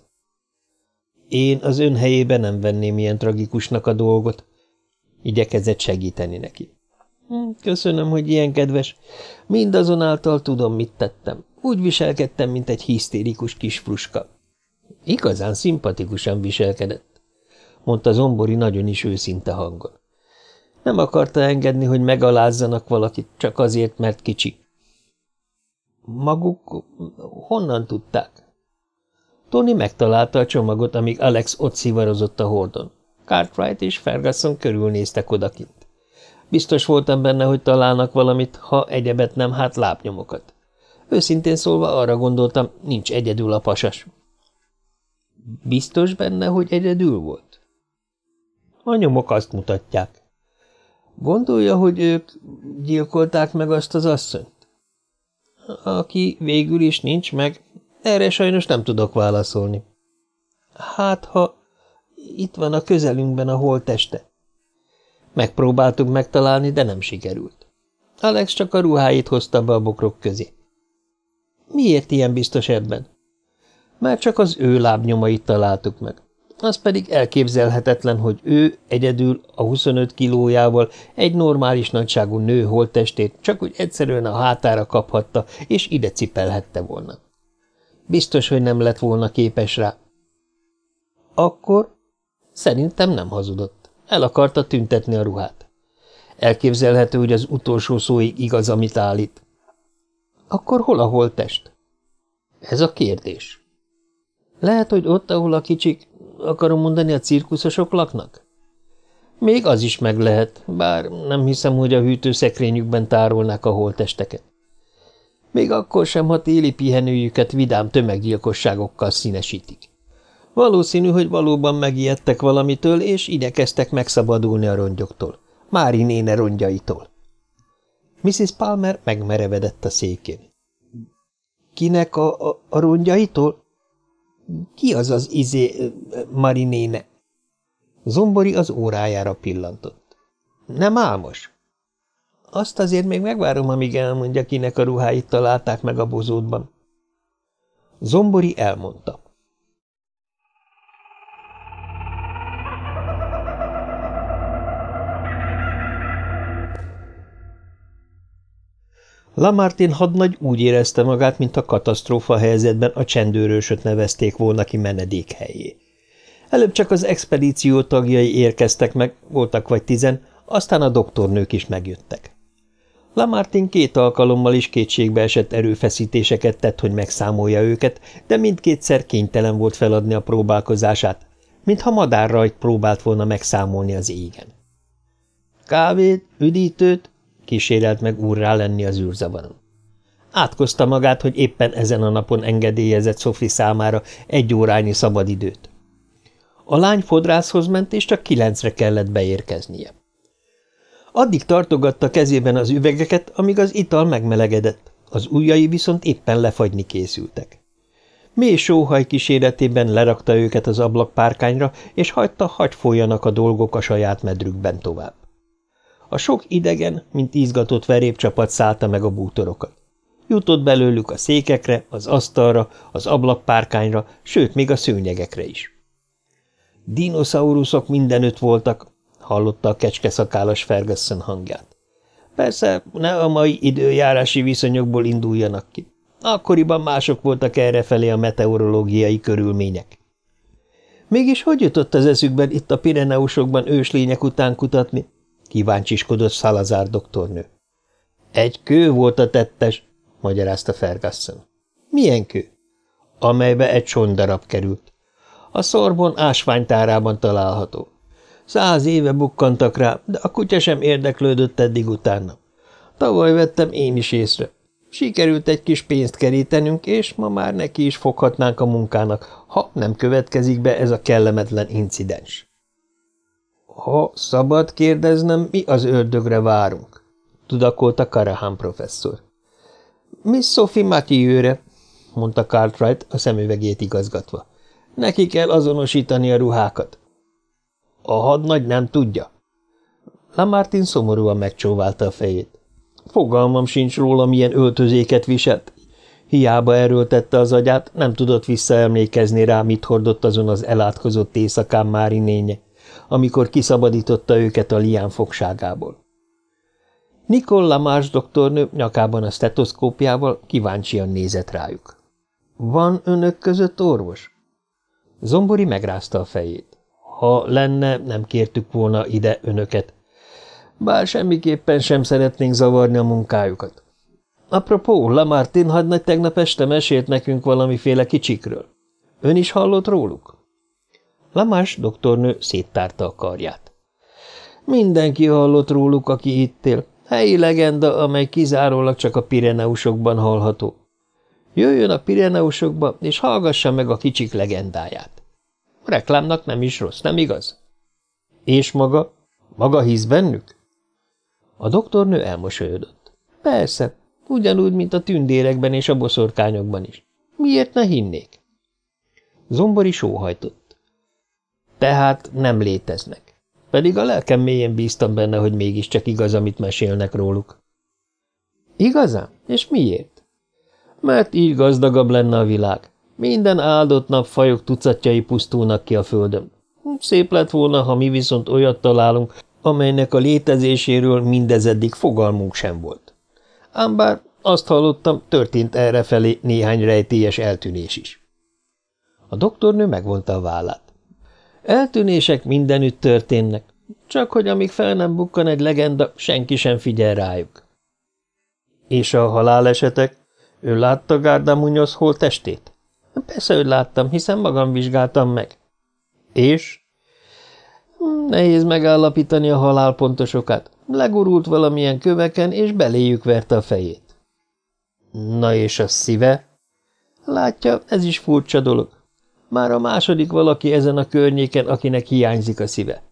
Én az ön helyében nem venném ilyen tragikusnak a dolgot. Igyekezett segíteni neki. Hm, köszönöm, hogy ilyen kedves. Mindazonáltal tudom, mit tettem. Úgy viselkedtem, mint egy hisztérikus kis fruska. Igazán szimpatikusan viselkedett, mondta Zombori nagyon is őszinte hangon. Nem akarta engedni, hogy megalázzanak valakit, csak azért, mert kicsi. Maguk honnan tudták? Tony megtalálta a csomagot, amíg Alex ott szivarozott a hordon. Cartwright és Ferguson körülnéztek odakint. Biztos voltam benne, hogy találnak valamit, ha egyebet nem, hát lábnyomokat. Őszintén szólva arra gondoltam, nincs egyedül a pasas. Biztos benne, hogy egyedül volt? A nyomok azt mutatják. Gondolja, hogy ők gyilkolták meg azt az asszonyt? Aki végül is nincs meg, erre sajnos nem tudok válaszolni. Hát, ha itt van a közelünkben a holteste. Megpróbáltuk megtalálni, de nem sikerült. Alex csak a ruháit hozta be a bokrok közé. Miért ilyen biztos ebben? Már csak az ő lábnyomait találtuk meg. Az pedig elképzelhetetlen, hogy ő egyedül a 25 kilójával egy normális nagyságú nő holttestét csak úgy egyszerűen a hátára kaphatta, és ide cipelhette volna. Biztos, hogy nem lett volna képes rá. Akkor szerintem nem hazudott. El akarta tüntetni a ruhát. Elképzelhető, hogy az utolsó szóig igaz, amit állít. Akkor hol a holttest? Ez a kérdés. Lehet, hogy ott, ahol a kicsik, akarom mondani, a cirkuszosok laknak? Még az is meg lehet, bár nem hiszem, hogy a hűtőszekrényükben tárolnák a holtesteket. Még akkor sem, ha téli pihenőjüket vidám tömeggyilkosságokkal színesítik. Valószínű, hogy valóban megijedtek valamitől, és igyekeztek megszabadulni a rongyoktól. Mári néne rongyaitól. Mrs. Palmer megmerevedett a székén. Kinek a, a, a rongyaitól? Ki az az izé marinéne? Zombori az órájára pillantott. Nem álmos? Azt azért még megvárom, amíg elmondja, kinek a ruháit találták meg a bozótban. Zombori elmondta. Lamartin hadnagy úgy érezte magát, mint a katasztrófa helyzetben a csendőrősöt nevezték volna ki menedékhelyé. Előbb csak az expedíció tagjai érkeztek meg, voltak vagy tizen, aztán a doktornők is megjöttek. Lamartin két alkalommal is kétségbe esett erőfeszítéseket tett, hogy megszámolja őket, de mindkétszer kénytelen volt feladni a próbálkozását, mintha madárrajt próbált volna megszámolni az égen. Kávét, üdítőt, kísérelt meg úrrá lenni az űrzavaron. Átkozta magát, hogy éppen ezen a napon engedélyezett Sophie számára egy órányi szabadidőt. A lány fodrászhoz ment, és csak kilencre kellett beérkeznie. Addig tartogatta kezében az üvegeket, amíg az ital megmelegedett, az ujjai viszont éppen lefagyni készültek. Mély sóhaj kíséretében lerakta őket az ablakpárkányra, és hagyta, hagy folyjanak a dolgok a saját medrükben tovább. A sok idegen, mint izgatott verépcsapat szállta meg a bútorokat. Jutott belőlük a székekre, az asztalra, az ablakpárkányra, sőt, még a szőnyegekre is. Dinoszauruszok mindenütt voltak, hallotta a kecskeszakálas Ferguson hangját. Persze, ne a mai időjárási viszonyokból induljanak ki. Akkoriban mások voltak errefelé a meteorológiai körülmények. Mégis hogy jutott az eszükben itt a Pireneusokban őslények után kutatni? Kíváncsiskodott Salazar doktornő. Egy kő volt a tettes, magyarázta Ferguson. Milyen kő? Amelybe egy sondarab került. A szorbon ásványtárában található. Száz éve bukkantak rá, de a kutya sem érdeklődött eddig utána. Tavaly vettem én is észre. Sikerült egy kis pénzt kerítenünk, és ma már neki is foghatnánk a munkának, ha nem következik be ez a kellemetlen incidens. Ha szabad kérdeznem, mi az ördögre várunk? tudakolta Karahan professzor. Miss Sophie Mathieu-re, mondta Cartwright a szemüvegét igazgatva. Neki kell azonosítani a ruhákat. A hadnagy nem tudja. Lamartin szomorúan megcsóválta a fejét. Fogalmam sincs róla, milyen öltözéket viselt. Hiába erőltette az agyát, nem tudott visszaemlékezni rá, mit hordott azon az elátkozott éjszakán Mári nénye, amikor kiszabadította őket a lián fogságából. Nikol Lamás doktornő nyakában a stetoszkópjával kíváncsian nézett rájuk. – Van önök között orvos? Zombori megrázta a fejét. Ha lenne, nem kértük volna ide önöket. Bár semmiképpen sem szeretnénk zavarni a munkájukat. Apropó, Lamartin hadnagy tegnap este mesélt nekünk valamiféle kicsikről. Ön is hallott róluk? Lamás doktornő széttárta a karját. Mindenki hallott róluk, aki itt él. Helyi legenda, amely kizárólag csak a Pireneusokban hallható. Jöjjön a Pireneusokba, és hallgassa meg a kicsik legendáját. A reklámnak nem is rossz, nem igaz? És maga? Maga hisz bennük? A doktornő elmosolyodott. Persze, ugyanúgy, mint a tündérekben és a boszorkányokban is. Miért ne hinnék? Zombori sóhajtott. Tehát nem léteznek. Pedig a lelkem mélyen bíztam benne, hogy mégiscsak igaz, amit mesélnek róluk. Igazán? És miért? Mert így gazdagabb lenne a világ. Minden áldott nap fajok tucatjai pusztulnak ki a földön. Szép lett volna, ha mi viszont olyat találunk, amelynek a létezéséről mindezeddig fogalmunk sem volt. Ám bár azt hallottam, történt errefelé néhány rejtélyes eltűnés is. A doktornő megvonta a vállát. Eltűnések mindenütt történnek, csak hogy amíg fel nem bukkan egy legenda, senki sem figyel rájuk. És a halálesetek? Ő látta Gárda Munoz hol testét? Persze, hogy láttam, hiszen magam vizsgáltam meg. És? Nehéz megállapítani a halálpontosokat. Legurult valamilyen köveken, és beléjük verte a fejét. Na és a szíve? Látja, ez is furcsa dolog. Már a második valaki ezen a környéken, akinek hiányzik a szíve.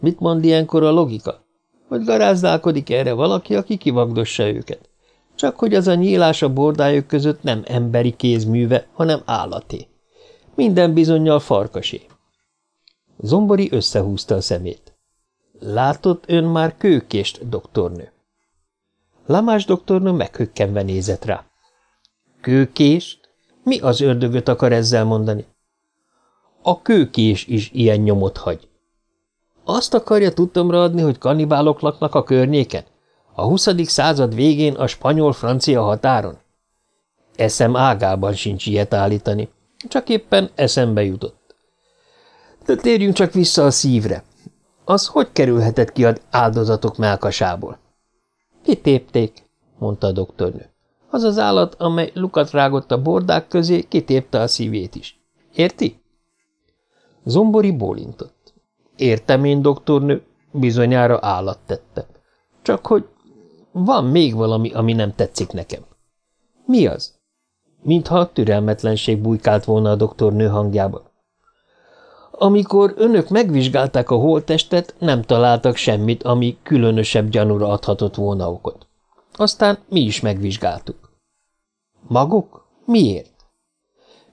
Mit mond ilyenkor a logika? Hogy garázdálkodik erre valaki, aki kivagdossa őket. Csak hogy az a nyílás a bordájuk között nem emberi kézműve, hanem állaté. Minden bizonyal farkasé. Zombori összehúzta a szemét. Látott ön már kőkést, doktornő? Lamás doktornő meghökkenve nézett rá. Kőkést? Mi az ördögöt akar ezzel mondani? A kőkés is ilyen nyomot hagy. Azt akarja tudtomra adni, hogy kanibálok laknak a környéken? A huszadik század végén a spanyol-francia határon? Eszem ágában sincs ilyet állítani, csak éppen eszembe jutott. De térjünk csak vissza a szívre. Az hogy kerülhetett ki az áldozatok melkasából? Kitépték, mondta a doktornő. Az az állat, amely lukat rágott a bordák közé, kitépte a szívét is. Érti? Zombori bólintott. Értem én, doktornő, bizonyára állat tette. Csak hogy van még valami, ami nem tetszik nekem. Mi az? Mintha a türelmetlenség bujkált volna a doktornő hangjában. Amikor önök megvizsgálták a holttestet, nem találtak semmit, ami különösebb gyanúra adhatott volna okot. Aztán mi is megvizsgáltuk. Maguk? Miért?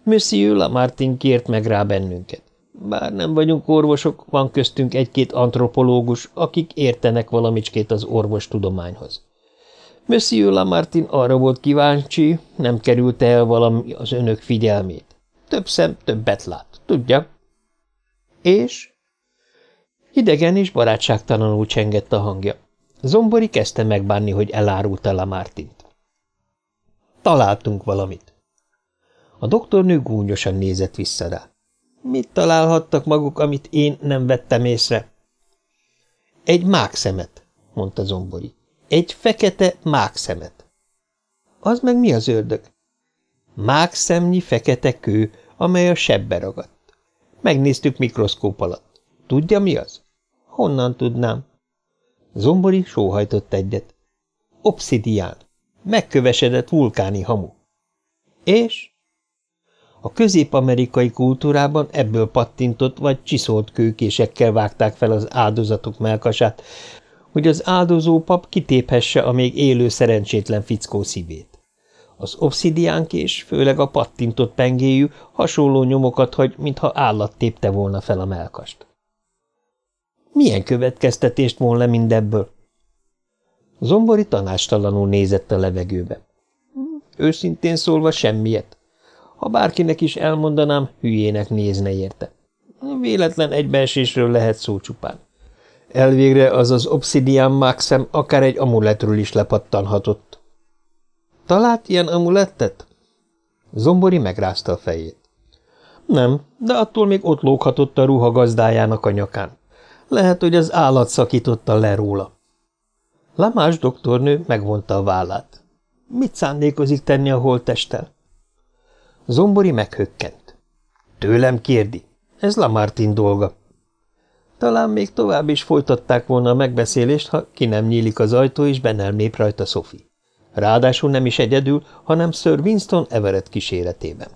Monsieur Lamartin kért meg rá bennünket. Bár nem vagyunk orvosok, van köztünk egy-két antropológus, akik értenek valamicskét az orvostudományhoz. Monsieur Lamartin arra volt kíváncsi, nem került el valami az önök figyelmét. Több szem többet lát, tudja? És? Hidegen és barátságtalanul csengett a hangja. Zombori kezdte megbánni, hogy elárulta Lamartint. Találtunk valamit. A doktornő gúnyosan nézett vissza rá. Mit találhattak maguk, amit én nem vettem észre? Egy mákszemet, mondta Zombori. Egy fekete mákszemet. Az meg mi az ördög? Mákszemnyi fekete kő, amely a sebbe ragadt. Megnéztük mikroszkóp alatt. Tudja, mi az? Honnan tudnám? Zombori sóhajtott egyet. Obszidián. Megkövesedett vulkáni hamu. És? A közép-amerikai kultúrában ebből pattintott vagy csiszolt kőkésekkel vágták fel az áldozatok melkasát, hogy az áldozó pap kitéphesse a még élő szerencsétlen fickó szívét. Az obszidiánkés, főleg a pattintott pengéjű, hasonló nyomokat hagy, mintha állat tépte volna fel a melkast. Milyen következtetést von le mindebből? Zombori tanástalanul nézett a levegőbe. Őszintén szólva semmiet. Ha bárkinek is elmondanám, hülyének nézne érte. Véletlen egybeesésről lehet szó csupán. Elvégre az az obsidian maxem akár egy amuletről is lepattanhatott. Talált ilyen amulettet? Zombori megrázta a fejét. Nem, de attól még ott lóghatott a ruha gazdájának a nyakán. Lehet, hogy az állat szakította le róla. Lamás doktornő megvonta a vállát. Mit szándékozik tenni a holttesttel? Zombori meghökkent. Tőlem kérdi. Ez Lamartin dolga. Talán még tovább is folytatták volna a megbeszélést, ha ki nem nyílik az ajtó, és benelmép rajta Sophie. Ráadásul nem is egyedül, hanem Sir Winston Everett kíséretében.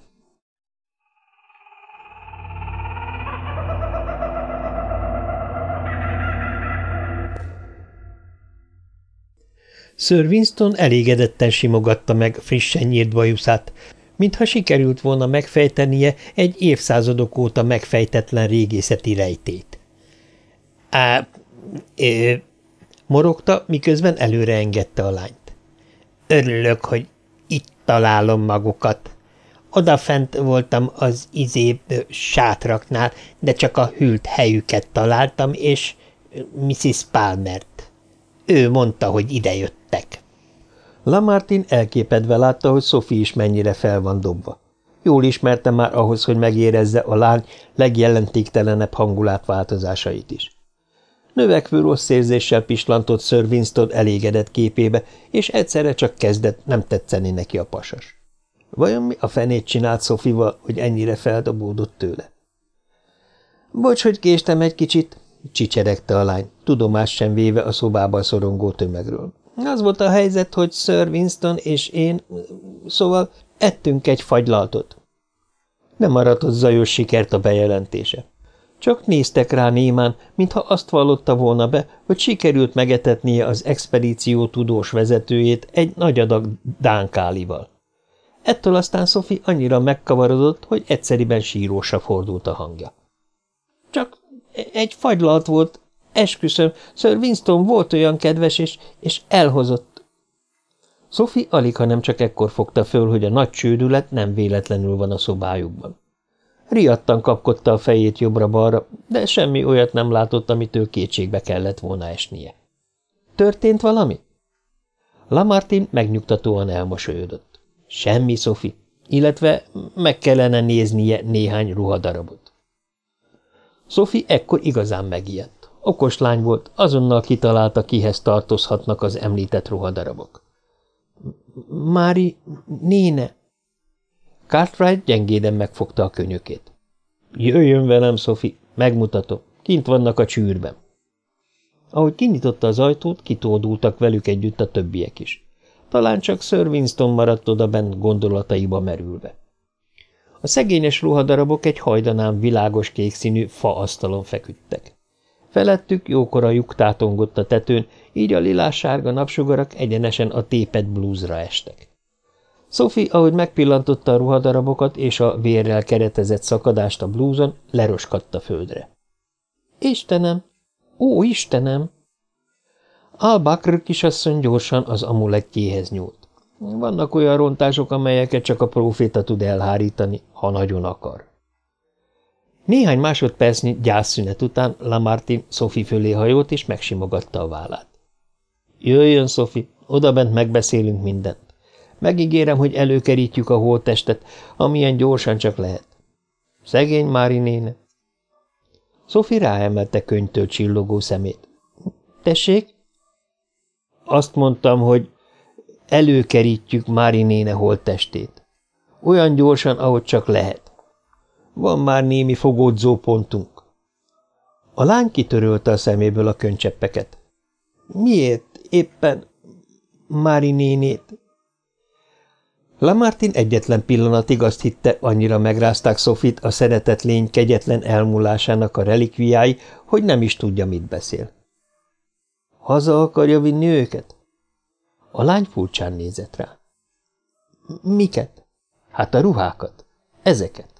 Sir Winston elégedetten simogatta meg frissen nyírt bajuszát, mintha sikerült volna megfejtenie egy évszázadok óta megfejtetlen régészeti rejtét. Á, ö, morogta, miközben előre engedte a lányt. Örülök, hogy itt találom magukat. Odafent voltam az izéb sátraknál, de csak a hűlt helyüket találtam, és Mrs. Palmert. Ő mondta, hogy idejöttek. Lamartin elképedve látta, hogy Sophie is mennyire fel van dobva. Jól ismerte már ahhoz, hogy megérezze a lány legjelentéktelenebb hangulát változásait is. Növekvő rossz érzéssel pislantott Sir Winston elégedett képébe, és egyszerre csak kezdett nem tetszeni neki a pasas. Vajon mi a fenét csinált Szofival, hogy ennyire feldobódott tőle? Bocs, hogy késtem egy kicsit, csicseregte a lány, tudomás sem véve a szobában szorongó tömegről. Az volt a helyzet, hogy Sir Winston és én, szóval ettünk egy fagylaltot. Nem aratott zajos sikert a bejelentése. Csak néztek rá némán, mintha azt vallotta volna be, hogy sikerült megetetnie az expedíció tudós vezetőjét egy nagy adag dánkálival. Ettől aztán Sophie annyira megkavarodott, hogy egyszeriben sírósra fordult a hangja. Csak egy fagylalt volt, esküszöm, Sir Winston volt olyan kedves, és, és elhozott. Sophie alig, ha nem csak ekkor fogta föl, hogy a nagy csődület nem véletlenül van a szobájukban. Riadtan kapkodta a fejét jobbra-balra, de semmi olyat nem látott, amitől kétségbe kellett volna esnie. Történt valami? Lamartin megnyugtatóan elmosolyodott. Semmi, Sophie, illetve meg kellene néznie néhány ruhadarabot. Sophie ekkor igazán megijedt. Okos lány volt, azonnal kitalálta, kihez tartozhatnak az említett ruhadarabok. – Mári, néne! Cartwright gyengéden megfogta a könyökét. Jöjjön velem, Sophie, megmutatom. Kint vannak a csűrben. Ahogy kinyitotta az ajtót, kitódultak velük együtt a többiek is. Talán csak Sir Winston maradt oda bent gondolataiba merülve. A szegényes ruhadarabok egy hajdanán világos kék színű fa asztalon feküdtek. Felettük jókora lyuk tátongott a tetőn, így a lilás-sárga napsugarak egyenesen a tépet blúzra estek. Sophie, ahogy megpillantotta a ruhadarabokat és a vérrel keretezett szakadást a blúzon, leroskadt a földre. Istenem! Ó, Istenem! Al-Bakr kisasszony gyorsan az amulettjéhez nyúlt. Vannak olyan rontások, amelyeket csak a próféta tud elhárítani, ha nagyon akar. Néhány másodpercnyi gyászszünet után Lamartin Sophie fölé hajolt és megsimogatta a vállát. Jöjjön, Sophie, odabent megbeszélünk mindent. Megígérem, hogy előkerítjük a holttestet, amilyen gyorsan csak lehet. Szegény Mári néne. Sophie ráemelte könyvtől csillogó szemét. Tessék? Azt mondtam, hogy előkerítjük Mári néne holttestét. Olyan gyorsan, ahogy csak lehet. Van már némi fogódzó pontunk. A lány kitörölte a szeméből a könycseppeket. Miért éppen Mári nénét? Lamartin egyetlen pillanatig azt hitte, annyira megrázták Sofit a szeretett lény kegyetlen elmúlásának a relikviái, hogy nem is tudja, mit beszél. Haza akarja vinni őket? A lány furcsán nézett rá. Miket? Hát a ruhákat. Ezeket.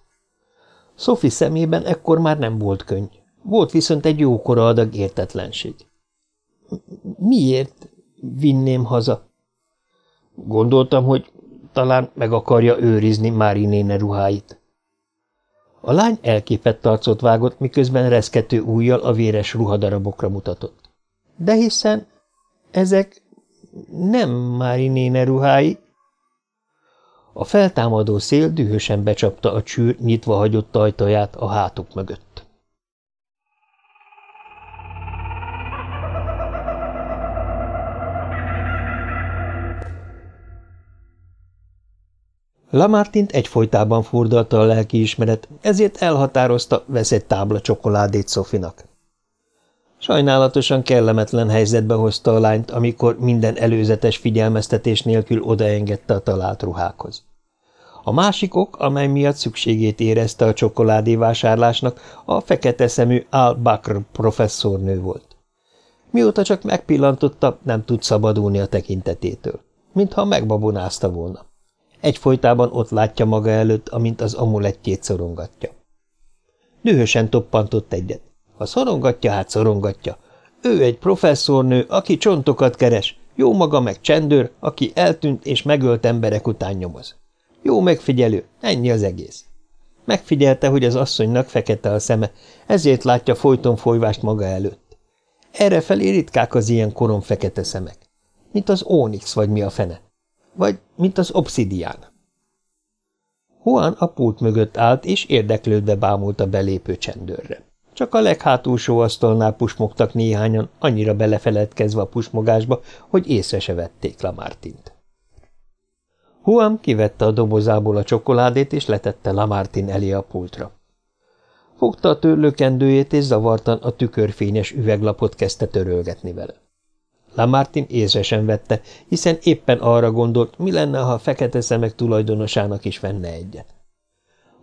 Sophie szemében ekkor már nem volt könny. Volt viszont egy jókora adag értetlenség. Miért vinném haza? Gondoltam, hogy talán meg akarja őrizni Mári néne ruháit. A lány elképett arcot vágott, miközben reszkető ujjal a véres ruhadarabokra mutatott. De hiszen ezek nem Mári néne ruhái. A feltámadó szél dühösen becsapta a csűr nyitva hagyott ajtaját a hátuk mögött. Lamartint egyfolytában furdalta a lelkiismeret, ezért elhatározta, vesz egy tábla csokoládét Szofinak. Sajnálatosan kellemetlen helyzetbe hozta a lányt, amikor minden előzetes figyelmeztetés nélkül odaengedte a talált ruhákhoz. A másik ok, amely miatt szükségét érezte a csokoládé vásárlásnak, a fekete szemű Al Bakr professzornő volt. Mióta csak megpillantotta, nem tud szabadulni a tekintetétől, mintha megbabonázta volna. Egyfolytában ott látja maga előtt, amint az amulettjét szorongatja. Dühösen toppantott egyet. Ha szorongatja, hát szorongatja. Ő egy professzornő, aki csontokat keres, jó maga meg csendőr, aki eltűnt és megölt emberek után nyomoz. Jó megfigyelő, ennyi az egész. Megfigyelte, hogy az asszonynak fekete a szeme, ezért látja folyton folyvást maga előtt. Errefelé ritkák az ilyen korom fekete szemek. Mint az ónix vagy mi a fene. Vagy mint az obszidián. Juan a pult mögött állt, és érdeklődve bámult a belépő csendőrre. Csak a leghátulsó asztalnál pusmogtak néhányan, annyira belefeledkezve a pusmogásba, hogy észre se vették Lamartint. Juan kivette a dobozából a csokoládét, és letette Lamartin elé a pultra. Fogta a törlőkendőjét, és zavartan a tükörfényes üveglapot kezdte törölgetni vele. Lamartin észre sem vette, hiszen éppen arra gondolt, mi lenne, ha a fekete szemek tulajdonosának is venne egyet.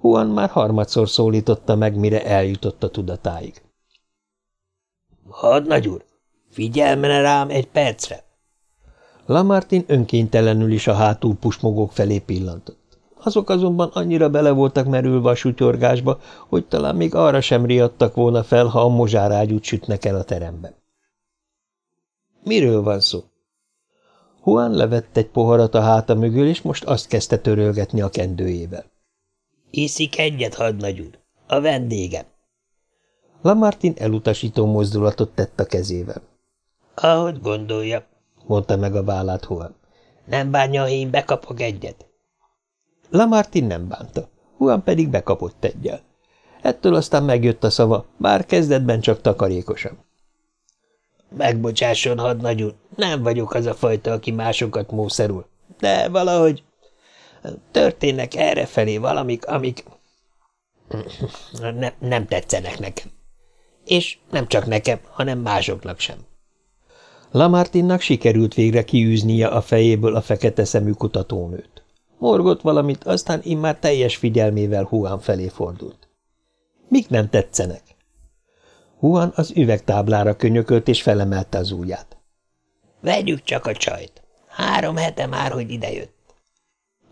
Juan már harmadszor szólította meg, mire eljutott a tudatáig. – Hadnagy úr, figyelmene rám egy percre! Lamartin önkéntelenül is a hátul pusmogók felé pillantott. Azok azonban annyira bele voltak merülve a sutyorgásba, hogy talán még arra sem riadtak volna fel, ha a mozsárágyút sütnek el a teremben. Miről van szó? Juan levett egy poharat a háta mögül, és most azt kezdte törölgetni a kendőjével. Iszik egyet, hadnagy úr. A vendégem. Lamartin elutasító mozdulatot tett a kezével. Ahogy gondolja, mondta meg a vállát Juan. Nem bánja, ha én bekapok egyet? Lamartin nem bánta, Juan pedig bekapott egyel. Ettől aztán megjött a szava, bár kezdetben csak takarékosan. Megbocsásson, hadnagy úr, nem vagyok az a fajta, aki másokat mószerul, de valahogy történnek errefelé valamik, amik ne, nem tetszenek nekem. És nem csak nekem, hanem másoknak sem. Lamartinnak sikerült végre kiűznie a fejéből a fekete szemű kutatónőt. Morgott valamit, aztán immár teljes figyelmével Huán felé fordult. Mik nem tetszenek? Huan az üvegtáblára könyökölt és felemelte az ujját. – Vegyük csak a csajt. Három hete már, hogy idejött.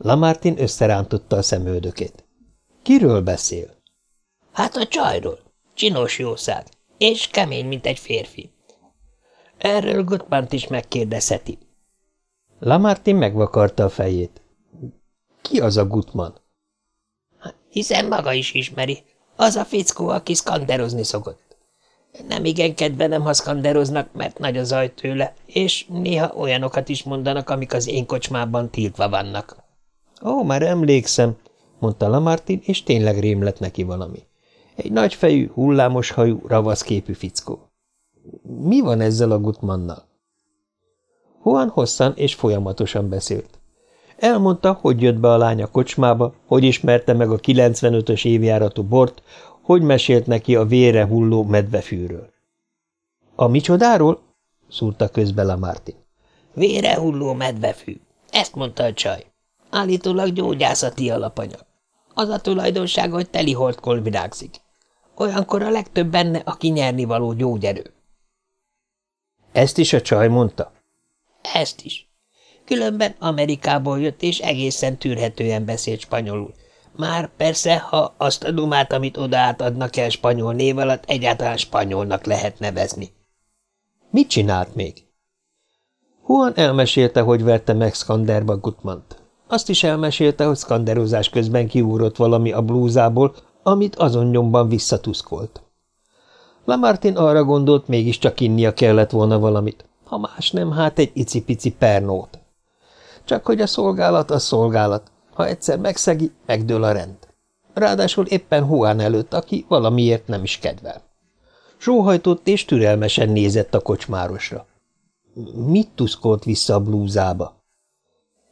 Lamartin összerántotta a szemöldökét. – Kiről beszél? – Hát a csajról. Csinos jószág. És kemény, mint egy férfi. Erről Gottmant is megkérdezheti. Lamartin megvakarta a fejét. – Ki az a Gutman? – Hiszen maga is ismeri. Az a fickó, aki szkanderozni szokott. Nem igen kedvenem, ha szkanderoznak, mert nagy a zaj tőle, és néha olyanokat is mondanak, amik az én kocsmában tiltva vannak. Ó, már emlékszem, mondta Lamartin, és tényleg rém lett neki valami. Egy nagyfejű, hullámos hajú, ravaszképű fickó. Mi van ezzel a Gutmannal? Juan hosszan és folyamatosan beszélt. Elmondta, hogy jött be a lány a kocsmába, hogy ismerte meg a 95-ös évjáratú bort, hogy mesélt neki a vére hulló medvefűről. – A micsodáról? – szúrta közbe Lamartin. – Vére hulló medvefű. Ezt mondta a csaj. Állítólag gyógyászati alapanyag. Az a tulajdonság, hogy teliholdkol virágzik. Olyankor a legtöbb benne a kinyerni való gyógyerő. Ezt is a csaj mondta? Ezt is. Különben Amerikából jött, és egészen tűrhetően beszélt spanyolul. Már persze, ha azt a dumát, amit oda átadnak el spanyol név alatt, egyáltalán spanyolnak lehet nevezni. Mit csinált még? Juan elmesélte, hogy verte meg Skanderba Gutmant. Azt is elmesélte, hogy skanderozás közben kiúrott valami a blúzából, amit azon nyomban visszatuszkolt. Lamartin arra gondolt, mégiscsak innia kellett volna valamit, ha más nem, hát egy icipici pernót. Csak hogy a szolgálat a szolgálat, ha egyszer megszegi, megdől a rend. Ráadásul éppen Juan előtt, aki valamiért nem is kedvel. Sóhajtott és türelmesen nézett a kocsmárosra. Mit tuszkolt vissza a blúzába?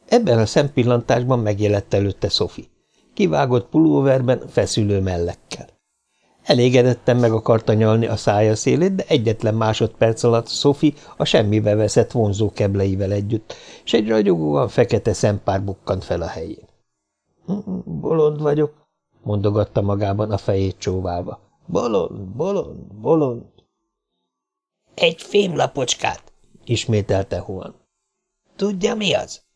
Ebben a szempillantásban megjelett előtte Sophie. Kivágott pulóverben, feszülő mellekkel. Elégedetten meg akarta nyalni a szája szélét, de egyetlen másodperc alatt Sophie a semmibe veszett vonzó kebleivel együtt, és egy ragyogóan fekete szempár bukkant fel a helyén. – Bolond vagyok – mondogatta magában a fejét csóválva. – Bolond, bolond, bolond. – Egy fémlapocskát – ismételte Juan. – Tudja, mi az? –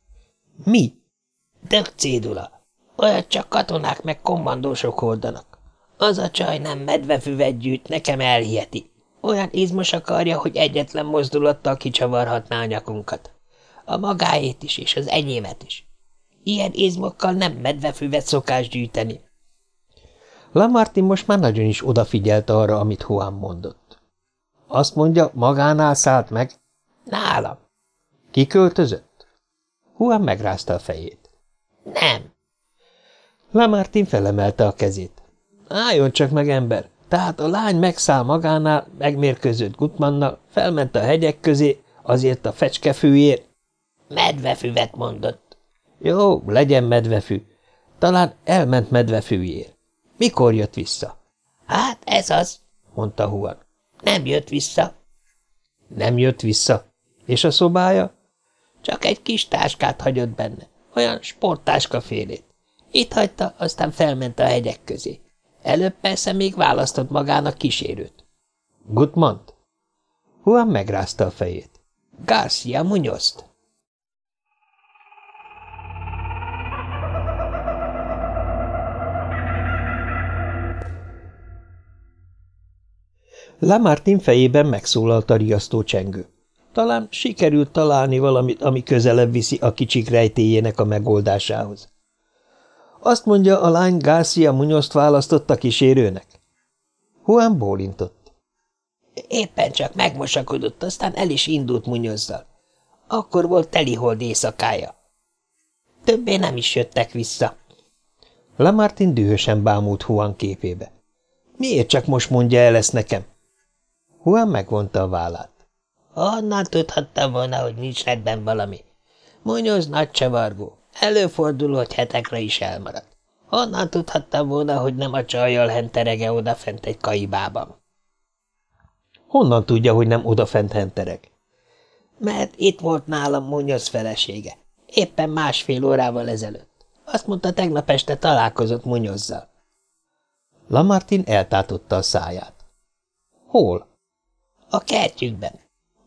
Mi? – Dög cédula. Olyat csak katonák meg kommandósok hordanak. Az a csaj nem medvefüvet gyűjt, nekem elhiheti. Olyan izmos akarja, hogy egyetlen mozdulattal kicsavarhatná a nyakunkat. A magáét is, és az enyémet is. Ilyen izmokkal nem medvefüvet szokás gyűjteni. Lamartin most már nagyon is odafigyelt arra, amit Juan mondott. Azt mondja, magánál szállt meg? Nálam. Kiköltözött? Juan megrázta a fejét. Nem. Lamartin felemelte a kezét. Álljon csak meg, ember! Tehát a lány megszáll magánál, megmérkőzött Gutmannal, felment a hegyek közé, azért a fecskefűért. Medvefüvet mondott. Jó, legyen medvefű. Talán elment medvefűjér. Mikor jött vissza? Hát ez az, mondta Huan. Nem jött vissza. Nem jött vissza. És a szobája? Csak egy kis táskát hagyott benne, olyan sporttáska félét. Itt hagyta, aztán felment a hegyek közé. Előbb persze még választott magának kísérőt. Gutmant? Juan megrázta a fejét. Garcia Munyozt. Lamartin fejében megszólalt a riasztó csengő. Talán sikerült találni valamit, ami közelebb viszi a kicsik rejtéjének a megoldásához. Azt mondja, a lány Garcia Munyozt választotta kísérőnek? Juan bólintott. Éppen csak megmosakodott, aztán el is indult Munyozzal. Akkor volt telihold éjszakája. Többé nem is jöttek vissza. Lamartin dühösen bámult Juan képébe. Miért csak most mondja el ezt nekem? Juan megvonta a vállát. Honnan tudhattam volna, hogy nincs rendben valami? Munyoz nagy csavargó. Előfordul, hogy hetekre is elmarad. Honnan tudhattam volna, hogy nem a csajjal henterege odafent egy kaibában? Honnan tudja, hogy nem odafent hentereg? Mert itt volt nálam Munyoz felesége. Éppen másfél órával ezelőtt. Azt mondta, tegnap este találkozott Munyozzal. Lamartin eltátotta a száját. Hol? A kertjükben.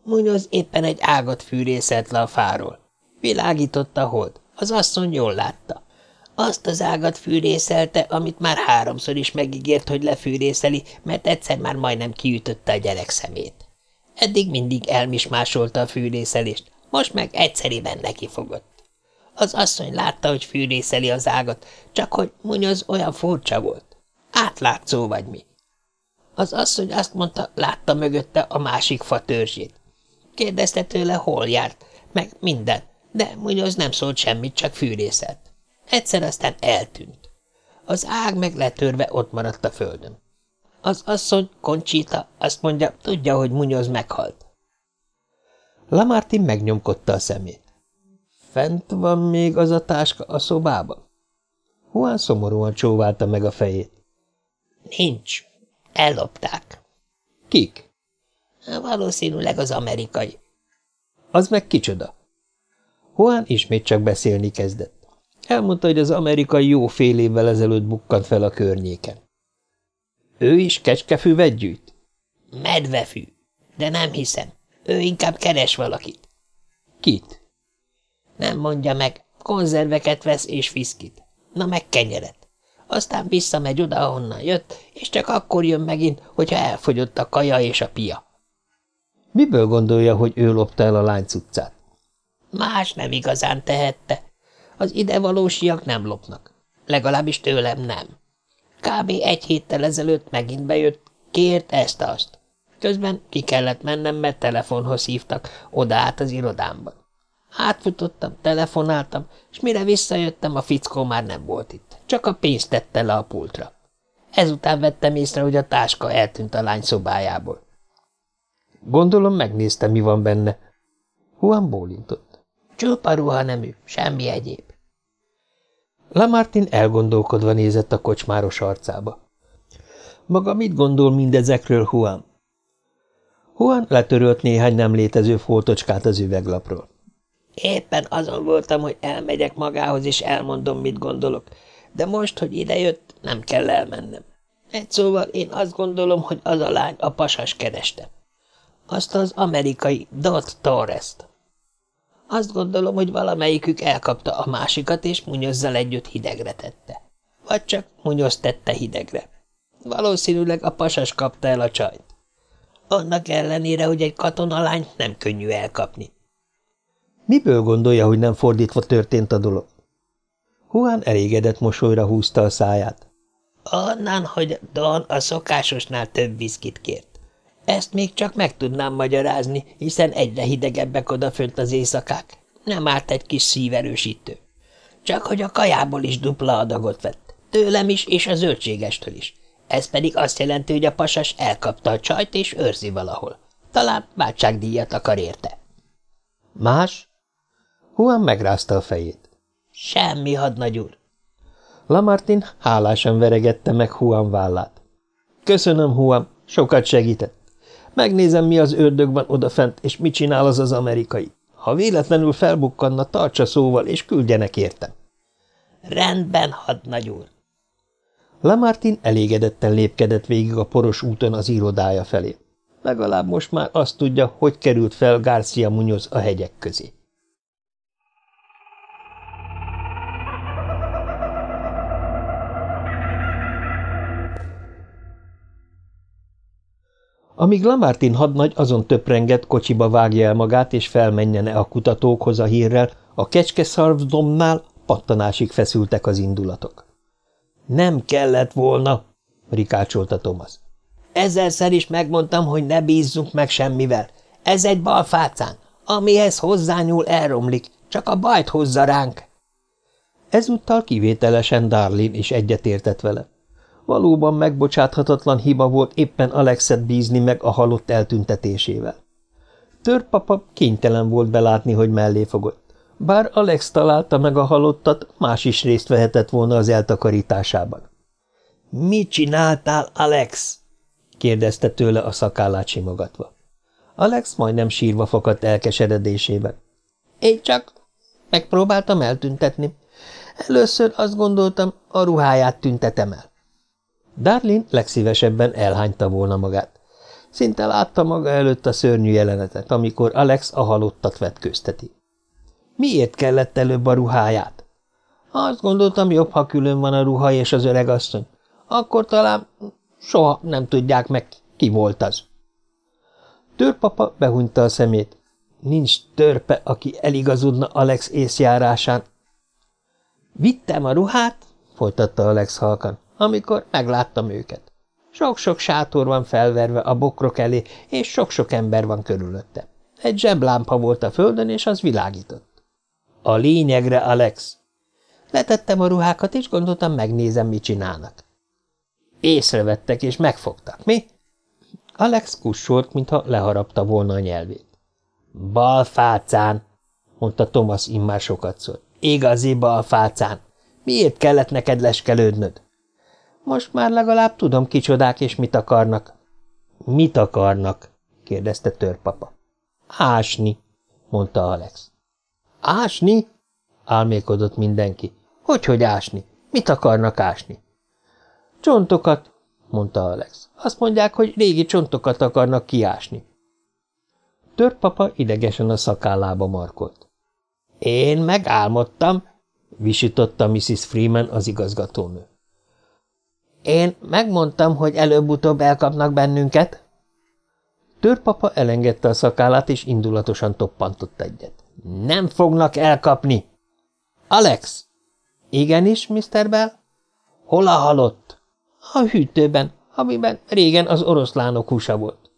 Munyoz éppen egy ágat fűrészelt le a fáról. Világított a hold. Az asszony jól látta. Azt az ágat fűrészelte, amit már háromszor is megígért, hogy lefűrészeli, mert egyszer már majdnem kiütötte a gyerek szemét. Eddig mindig elmismásolta a fűrészelést, most meg egyszeriben nekifogott. Az asszony látta, hogy fűrészeli az ágat, csak hogy Munyoz olyan furcsa volt. Átlátszó vagy mi. Az asszony azt mondta, látta mögötte a másik fa törzsét. Kérdezte tőle, hol járt, meg minden, de Munyoz nem szólt semmit, csak fűrészelt. Egyszer aztán eltűnt. Az ág meg letörve ott maradt a földön. Az asszony, Conchita, azt mondja, tudja, hogy Munyoz meghalt. Lamartin megnyomkodta a szemét. Fent van még az a táska a szobában? Juan szomorúan csóválta meg a fejét. Nincs. Ellopták. Kik? Valószínűleg az amerikai. Az meg kicsoda? Juan ismét csak beszélni kezdett. Elmondta, hogy az amerikai jó fél évvel ezelőtt bukkant fel a környéken. Ő is kecskefüvet gyűjt? Medvefű. De nem hiszem. Ő inkább keres valakit. Kit? Nem mondja meg. Konzerveket vesz és fiszkit. Na meg kenyeret. Aztán visszamegy oda, ahonnan jött, és csak akkor jön megint, hogyha elfogyott a kaja és a pia. Miből gondolja, hogy ő lopta el a lány cuccát? Más nem igazán tehette. Az idevalósiak nem lopnak. Legalábbis tőlem nem. Kb. egy héttel ezelőtt megint bejött, kért ezt-azt. Közben ki kellett mennem, mert telefonhoz hívtak, oda át az irodámban. Átfutottam, telefonáltam, és mire visszajöttem, a fickó már nem volt itt. Csak a pénzt tette le a pultra. Ezután vettem észre, hogy a táska eltűnt a lány szobájából. Gondolom megnézte, mi van benne. Juan bólintott. Csupa ruha nemű, semmi egyéb. Lamartin elgondolkodva nézett a kocsmáros arcába. Maga mit gondol mindezekről, Juan? Juan letörölt néhány nem létező foltocskát az üveglapról. Éppen azon voltam, hogy elmegyek magához, és elmondom, mit gondolok, de most, hogy idejött, nem kell elmennem. Egy szóval én azt gondolom, hogy az a lány a pasas kereste. Azt az amerikai Dot Torres-t. Azt gondolom, hogy valamelyikük elkapta a másikat, és Munyozzal együtt hidegre tette. Vagy csak Munyoz tette hidegre. Valószínűleg a pasas kapta el a csajt. Annak ellenére, hogy egy katonalány nem könnyű elkapni. Miből gondolja, hogy nem fordítva történt a dolog? Juan elégedett mosolyra húzta a száját. Onnan, hogy Don a szokásosnál több viszkit kért. Ezt még csak meg tudnám magyarázni, hiszen egyre hidegebbek odafönt az éjszakák. Nem árt egy kis szíverősítő. Csak hogy a kajából is dupla adagot vett. Tőlem is, és a zöldségestől is. Ez pedig azt jelenti, hogy a pasas elkapta a csajt, és őrzi valahol. Talán váltságdíjat akar érte. Más? Juan megrázta a fejét. Semmi, hadnagy úr. Lamartin hálásan veregette meg Juan vállát. Köszönöm, Juan, sokat segített. Megnézem, mi az ördög van odafent, és mit csinál az az amerikai. Ha véletlenül felbukkanna, tartsa szóval, és küldjenek értem. Rendben, hadnagy úr. Lamartin elégedetten lépkedett végig a poros úton az irodája felé. Legalább most már azt tudja, hogy került fel Garcia Munoz a hegyek közé. Amíg Lamartin hadnagy azon töprengett, kocsiba vágja el magát, és felmenjene a kutatókhoz a hírrel, a kecskeszarvdomnál pattanásig feszültek az indulatok. Nem kellett volna, rikácsolta Thomas. Ezerszer is megmondtam, hogy ne bízzunk meg semmivel. Ez egy balfácán. Amihez hozzányúl, elromlik. Csak a bajt hozza ránk. Ezúttal kivételesen Darlin is egyetértett vele. Valóban megbocsáthatatlan hiba volt éppen Alexet bízni meg a halott eltüntetésével. Törpapa kénytelen volt belátni, hogy mellé fogott. Bár Alex találta meg a halottat, más is részt vehetett volna az eltakarításában. – Mit csináltál, Alex? – kérdezte tőle a szakállát simogatva. Alex majdnem sírva fakadt elkeseredésében. – Én csak megpróbáltam eltüntetni. Először azt gondoltam, a ruháját tüntetem el. Darlin legszívesebben elhányta volna magát. Szinte látta maga előtt a szörnyű jelenetet, amikor Alex a halottat vetkőzteti. Miért kellett előbb a ruháját? Azt gondoltam, jobb, ha külön van a ruha és az öregasszony. Akkor talán soha nem tudják meg, ki volt az. Törpapa behunyta a szemét. Nincs törpe, aki eligazodna Alex észjárásán. Vittem a ruhát, folytatta Alex halkan amikor megláttam őket. Sok-sok sátor van felverve a bokrok elé, és sok-sok ember van körülötte. Egy zseblámpa volt a földön, és az világított. A lényegre, Alex. Letettem a ruhákat, és gondoltam, megnézem, mit csinálnak. Észrevettek, és megfogtak, mi? Alex kussolt, mintha leharapta volna a nyelvét. Balfácán, mondta Thomas immár sokatszor. Igazi balfácán. Miért kellett neked leskelődnöd? Most már legalább tudom, kicsodák és mit akarnak. Mit akarnak? kérdezte törpapa. Ásni, mondta Alex. Ásni? álmékodott mindenki. Hogyhogy ásni? Mit akarnak ásni? Csontokat, mondta Alex. Azt mondják, hogy régi csontokat akarnak kiásni. Törpapa idegesen a szakállába markolt. Én megálmodtam, visította Mrs. Freeman az igazgatónő. Én megmondtam, hogy előbb-utóbb elkapnak bennünket. Törpapa elengedte a szakállát, és indulatosan toppantott egyet. Nem fognak elkapni! Alex! Igenis, Mr. Bell? Hol a halott? A hűtőben, amiben régen az oroszlánok húsa volt.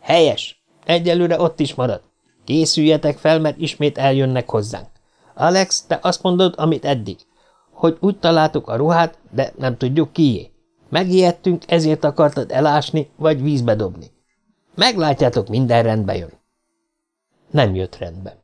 Helyes! Egyelőre ott is marad. Készüljetek fel, mert ismét eljönnek hozzánk. Alex, te azt mondod, amit eddig, hogy úgy találtuk a ruhát, de nem tudjuk kié. Megijedtünk, ezért akartad elásni, vagy vízbe dobni. Meglátjátok, minden rendbe jön. Nem jött rendbe.